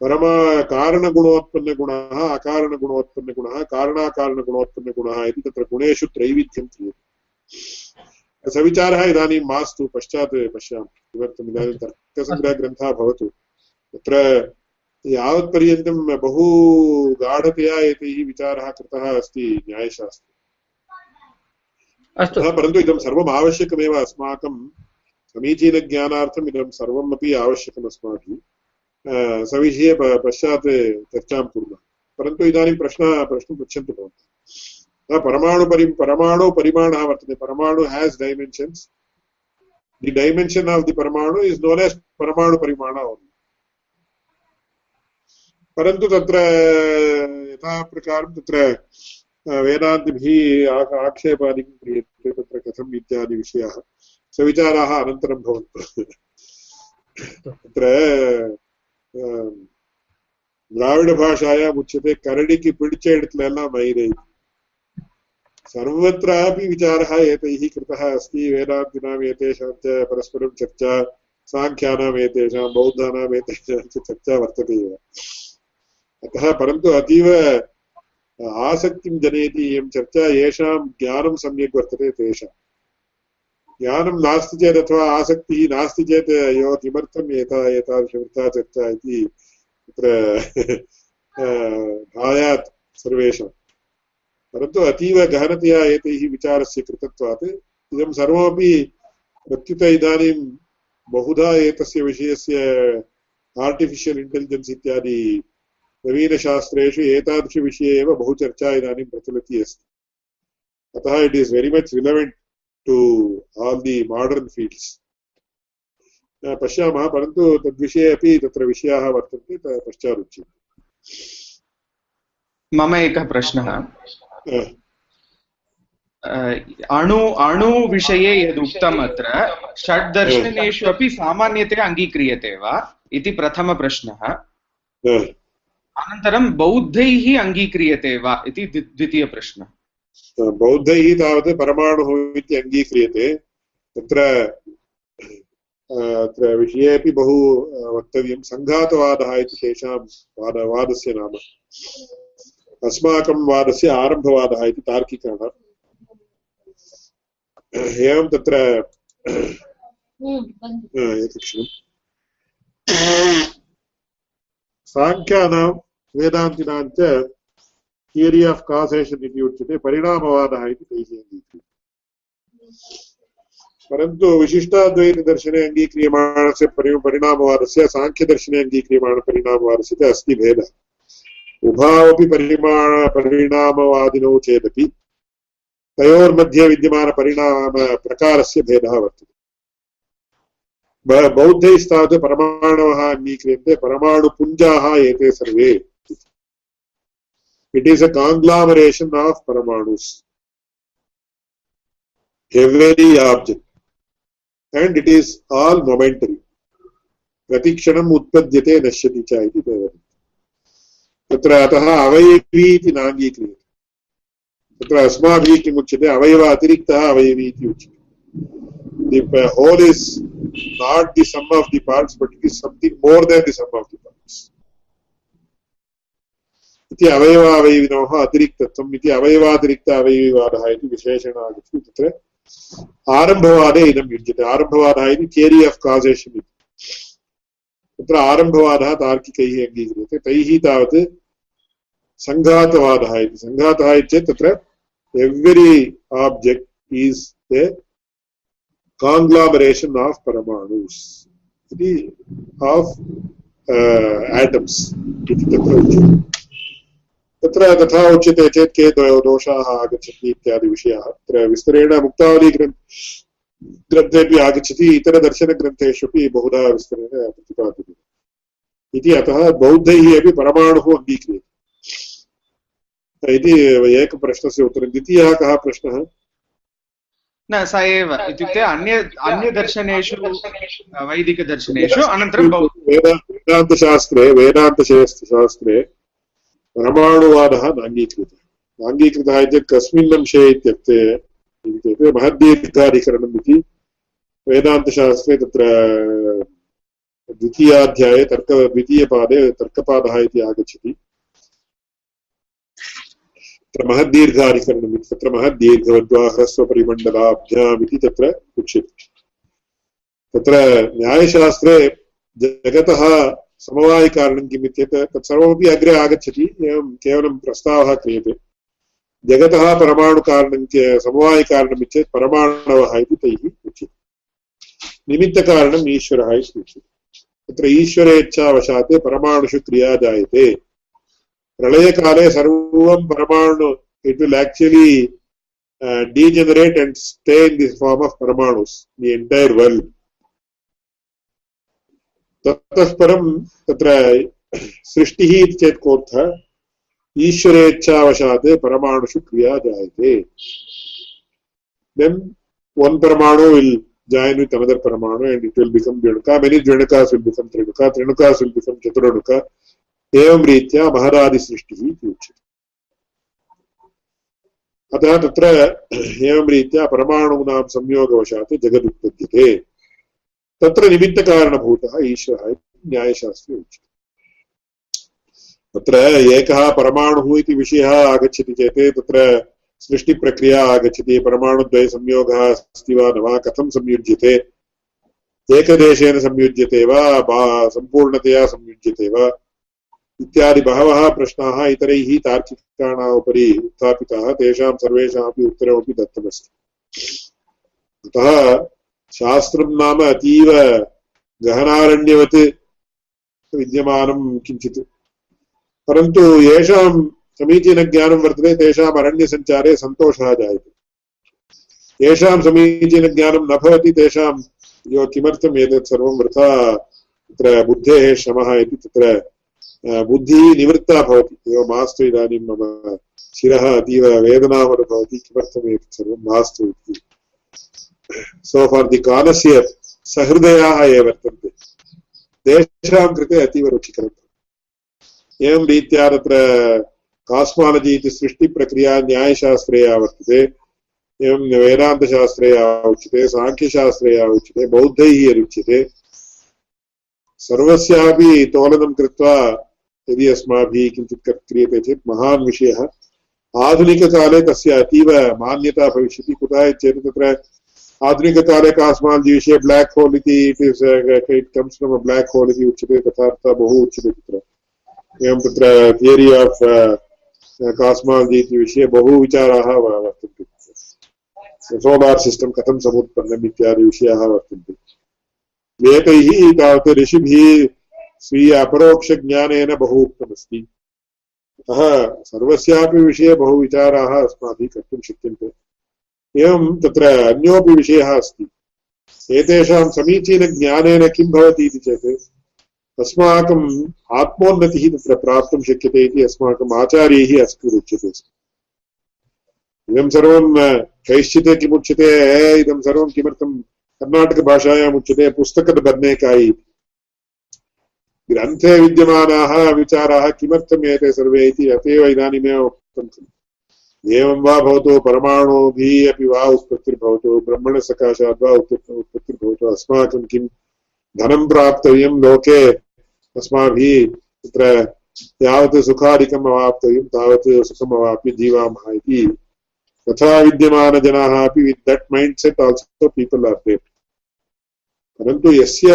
परमा कारणगुणोत्पन्नगुणः अकारणगुणोत्पन्नगुणः, कारणाकारणगुणोत्पन्नगुणः इति तत्र गुणेषु त्रैविध्यं क्रियते। सविचारः इदानीं मास्तु, पश्चात् पश्यामः। किमर्थम् इदानीं तर्कसङ्ग्रहग्रन्थः भवतु। तत्र यावत्पर्यन्तं बहु गाढतया एतैः विचारः कृतः अस्ति न्यायशास्त्रे। अस्तु। परन्तु इदं सर्वम् आवश्यकमेव अस्माकं समीचीनज्ञानार्थम् इदं सर्वम् अपि आवश्यकम् अस्माभिः। सविषये पश्चात् चर्चां कुर्मः। परन्तु इदानीं प्रश्नः प्रश्नं पृच्छन्तु भवन्तः। परमाणुपरि परमाणु परिमाणः वर्तते। Paramanu has dimensions the dimension of the paramanu is known as परमाणुपरिमाण परन्तु तत्र यथा प्रकारं तत्र वेदान्तिभिः आक्षेपादिकं क्रियते, तत्र कथम् इत्यादि विषयाः सविचाराः अनन्तरं भवन्तु। तत्र द्राविडभाषायाम् उच्यते, करडिकि पिडिच इडत्लेल्लाम् मयिरे सर्वत्रापि विचारः एतैः कृतः अस्ति, वेदान्तिनाम् एतेषां च परस्परं चर्चा, साङ्ख्यानाम् एतेषां, बौद्धानाम् एतेषां च चर्चा वर्तते एव। अतः परन्तु अतीव आसक्तिं जनयति इयं चर्चा, येषां ज्ञानं सम्यक् वर्तते तेषाम् ज्ञानं नास्ति चेत् अथवा आसक्तिः नास्ति चेत् यो किमर्थम् एता, एतादृशवृत्ता चर्चा इति तत्र भायात् सर्वेषां। परन्तु अतीव गहनतया एतैः विचारस्य कृतत्वात् इदं सर्वमपि प्रत्युत इदानीं बहुधा एतस्य विषयस्य आर्टिफिशियल् इण्टेलिजेन्स् इत्यादि नवीनशास्त्रेषु एतादृशविषये एव बहु चर्चा इदानीं प्रचलति अस्ति। अतः it is very much relevant to all the modern fields. पश्यामः परन्तु तद्विषये अपि तत्र विषयाः वर्तन्ते पश्चात् उच्यते मम एकः प्रश्नः। अणु अणुविषये यदुक्तम् अत्र षड् दर्शनेषु अपि सामान्यतया अङ्गीक्रियते वा? इति प्रथमप्रश्नः। अनन्तरं बौद्धैः अङ्गीक्रियते वा इति द्वितीयप्रश्नः बौद्धैः तावत् परमाणुः इति अङ्गीक्रियते. तत्र अत्र विषये अपि बहु वक्तव्यं. सङ्घातवादः इति तेषां वाद वादस्य नाम. अस्माकं वादस्य आरम्भवादः इति तार्किकाणाम् एवं तत्र एकक्षणम्। साङ्ख्यानां वेदान्तिनां च थियरि आफ् कासेशन् इति उच्यते, परिणामवादः इति तैः अङ्गीक्रियते परन्तु विशिष्टाद्वैतदर्शने अङ्गीक्रियमाणस्य परि परिणामवादस्य साङ्ख्यदर्शने अङ्गीक्रियमाणपरिणामवादस्य च अस्ति भेदः. उभावपि परिमाण परिणामवादिनौ चेदपि तयोर्मध्ये विद्यमानपरिणामप्रकारस्य भेदः वर्तते. बौद्धैस्तावत् परमाणवः अङ्गीक्रियन्ते, परमाणुपुञ्जाः एते सर्वे it is a conglomeration of paramanus every object. And it is all momentary. प्रतिक्षणम् उत्पद्यते नश्यति अवयवी इति नाङ्गीक्रियते तत्र अस्माभिः अवयव अतिरिक्तः अवयवी इति उच्यते दि होल् is not the sum of the parts but it is something more than the sum of the parts इति अवयवावयविनोः अतिरिक्तत्वम् इति अवयवातिरिक्त अवयविवादः इति विशेषेण आगच्छति। तत्र आरम्भवादे इदं युज्यते। आरम्भवादः इति थियरि आफ् कासेशन् इति। तत्र आरम्भवादः तार्किकैः अङ्गीक्रियते। तैः तावत् सङ्घातवादः इति। सङ्घातः इत्येतत् तत्र every object is a conglomeration of परमाणुस्। इति आफ् एटम्स् इति तत्र उच्यते। तत्र तथा उच्यते चेत् के द्वयो दोषाः आगच्छन्ति इत्यादि विषयाः। तत्र विस्तरेण मुक्तावली ग्रन्थ ग्रन्थेपि आगच्छति। इतरदर्शनग्रन्थेषु अपि बहुधा विस्तरेण प्रतिपाद्यते। इति अतः बौद्धैः अपि परमाणुः अङ्गीक्रियते। इति एकप्रश्नस्य उत्तरं। द्वितीयः कः प्रश्नः? न स एव। इत्युक्ते अन्य अन्यदर्शनेषु वैदिकदर्शनेषु अनन्तरं वेदान्तशास्त्रे वेदान्तशास्त्रे परमाणुवादः नाङ्गीकृतः। नाङ्गीकृतः चेत् कस्मिन् अंशे इत्युक्ते चेत् महद्दीर्घाधिकरणम् इति वेदान्तशास्त्रे तत्र द्वितीयाध्याये तर्क, द्वितीयपादे तर्कपादः इति आगच्छति। तत्र महद्दीर्घाधिकरणम् इति, तत्र इति तत्र उच्यते। तत्र न्यायशास्त्रे जगतः समवायिकारणं किम् इत्येत् तत्सर्वमपि अग्रे आगच्छति एवं केवलं प्रस्तावः क्रियते। जगतः परमाणुकारणं समवायिकारणम् इत्येत् परमाणवः इति तैः उच्यते। निमित्तकारणम् ईश्वरः इति उच्यते। तत्र ईश्वरेच्छावशात् परमाणुषु क्रिया जायते। प्रलयकाले सर्वं परमाणु it will uh, degenerate and stay in this form of paramanus the entire world ततः परं तत्र सृष्टिः इति चेत् कोऽर्थः? ईश्वरेच्छावशात् परमाणुषु क्रिया जायते। देन् वन् परमाणु विल् जायन् वित् अनदर् परमाणु एण्ड् इट् विल् बिकम् द्विणुका मेनि द्विणुका शुल्बिकं त्रिणुका त्रिणुका शुल्बिकं चतुरणुका एवं रीत्या महरादिसृष्टिः इति उच्यते। अतः तत्र एवं रीत्या परमाणूनां संयोगवशात् जगदुत्पद्यते। तत्र निमित्तकारणभूतः ईश्वरः न्यायशास्त्रे उच्यते। तत्र एकः परमाणुः इति विषयः आगच्छति चेत् तत्र सृष्टिप्रक्रिया आगच्छति, परमाणुद्वयसंयोगः अस्ति वा न वा, कथं संयुज्यते? एकदेशेन संयुज्यते वा सम्पूर्णतया संयुज्यते वा? इत्यादि बहवः प्रश्नाः इतरैः तार्किकाणाम् उपरि उत्थापिताः, तेषां सर्वेषामपि उत्तरमपि दत्तमस्ति। अतः शास्त्रं नाम अतीव गहनारण्यवत् विद्यमानं किञ्चित् परन्तु येषां समीचीनज्ञानं वर्तते तेषाम् अरण्यसञ्चारे सन्तोषः जायते येषां समीचीनज्ञानं न भवति तेषां किमर्थम् एतत् सर्वं वृथा तत्र बुद्धेः श्रमः इति तत्र बुद्धिः निवृत्ता भवति एवं मास्तु इदानीं मम शिरः अतीव वेदनामनुभवति किमर्थम् एतत् सर्वं मास्तु इति सो फार् दि कालस्य सहृदयाः ये वर्तन्ते तेषां कृते अतीव रुचिकरम् एवं रीत्या तत्र कास्मालजि इति सृष्टिप्रक्रिया न्यायशास्त्रे या वर्तते एवं वेदान्तशास्त्रे या उच्यते साङ्ख्यशास्त्रे या उच्यते बौद्धैः यदुच्यते सर्वस्यापि तोलनं कृत्वा यदि अस्माभिः किञ्चित् क्रियते चेत् महान् विषयः आधुनिककाले तस्य अतीव मान्यता भविष्यति कुतः चेत् तत्र आधुनिककाले कास्माल् विषये ब्लाक् होल् इति it is it comes from black hole इति उच्यते तथा बहु उच्यते तत्र। एवं तत्र थियरि आफ् कास्मालजि इति विषये बहु विचाराः वर्तन्ते। सोलार् सिस्टम् कथं समुत्पन्नम् इत्यादि विषयाः वर्तन्ते। एतैः तावत् ऋषिभिः स्वीय अपरोक्षज्ञानेन बहु उक्तमस्ति। अतः सर्वस्यापि विषये बहु विचाराः अस्माभिः कर्तुं शक्यन्ते। एवं तत्र अन्योपि विषयः अस्ति। एतेषां समीचीनज्ञानेन किं भवति इति चेत्, अस्माकम् आत्मोन्नतिः तत्र प्राप्तुं शक्यते इति अस्माकम् आचार्यैः अस्मृच्यते इदं सर्वं कैश्चित् किमुच्यते इदं सर्वं किमर्थं कर्णाटकभाषायाम् उच्यते पुस्तकबन्नेकायि इति ग्रन्थे विद्यमानाः विचाराः किमर्थम् एते सर्वे इति अत एव इदानीमेव उक्तं खलु। एवं वा भवतु परमाणुभिः अपि वा उत्पत्तिर्भवतु ब्रह्मणसकाशात् वा उत्पत्तिर्भवतु। अस्माकं किं धनं प्राप्तव्यं लोके, अस्माभिः तत्र यावत् सुखादिकम् अवाप्तव्यं, तावत् सुखम् अवाप्य जीवामः इति। तथा विद्यमानजनाः अपि with that mindset also people are there परन्तु यस्य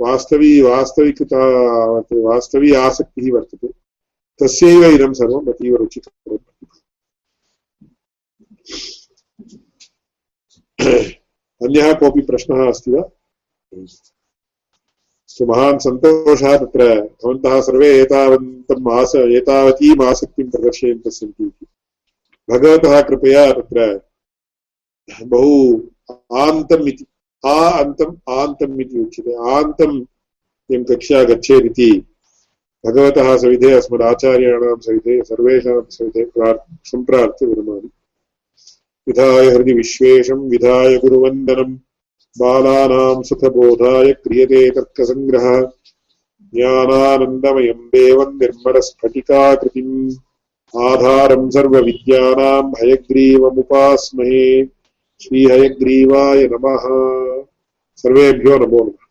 वास्तवी, वास्तविकता, वास्तवी आसक्तिः वर्तते, तस्यैव इदं सर्वम् अतीव रुचिकरम्। अन्यः कोऽपि प्रश्नः अस्ति वा? अस्तु महान् सन्तोषः तत्र भवन्तः सर्वे एतावन्तम् आस, एतावतीम् आसक्तिं प्रदर्शयन्तः सन्ति इति। भगवतः कृपया तत्र बहु आन्तम् इति, आ अन्तम्, आन्तम् इति उच्यते। आन्तम् इयं कक्षा गच्छेदिति भगवतः सविधे अस्मदाचार्याणां सविधे, सर्वेषां सविधे प्रार् सम्प्रार्थ्य विरमामि। विधाय हृदि विश्वेशं विधाय गुरुवन्दनम् बालानां सुखबोधाय क्रियते तर्कसङ्ग्रहः। ज्ञानानन्दमयम् देवम् निर्मलस्फटिकाकृतिम्। आधारम् सर्वविद्यानाम् हयग्रीवमुपास्महे। श्रीहयग्रीवाय नमः। सर्वेभ्यो नमो नमः।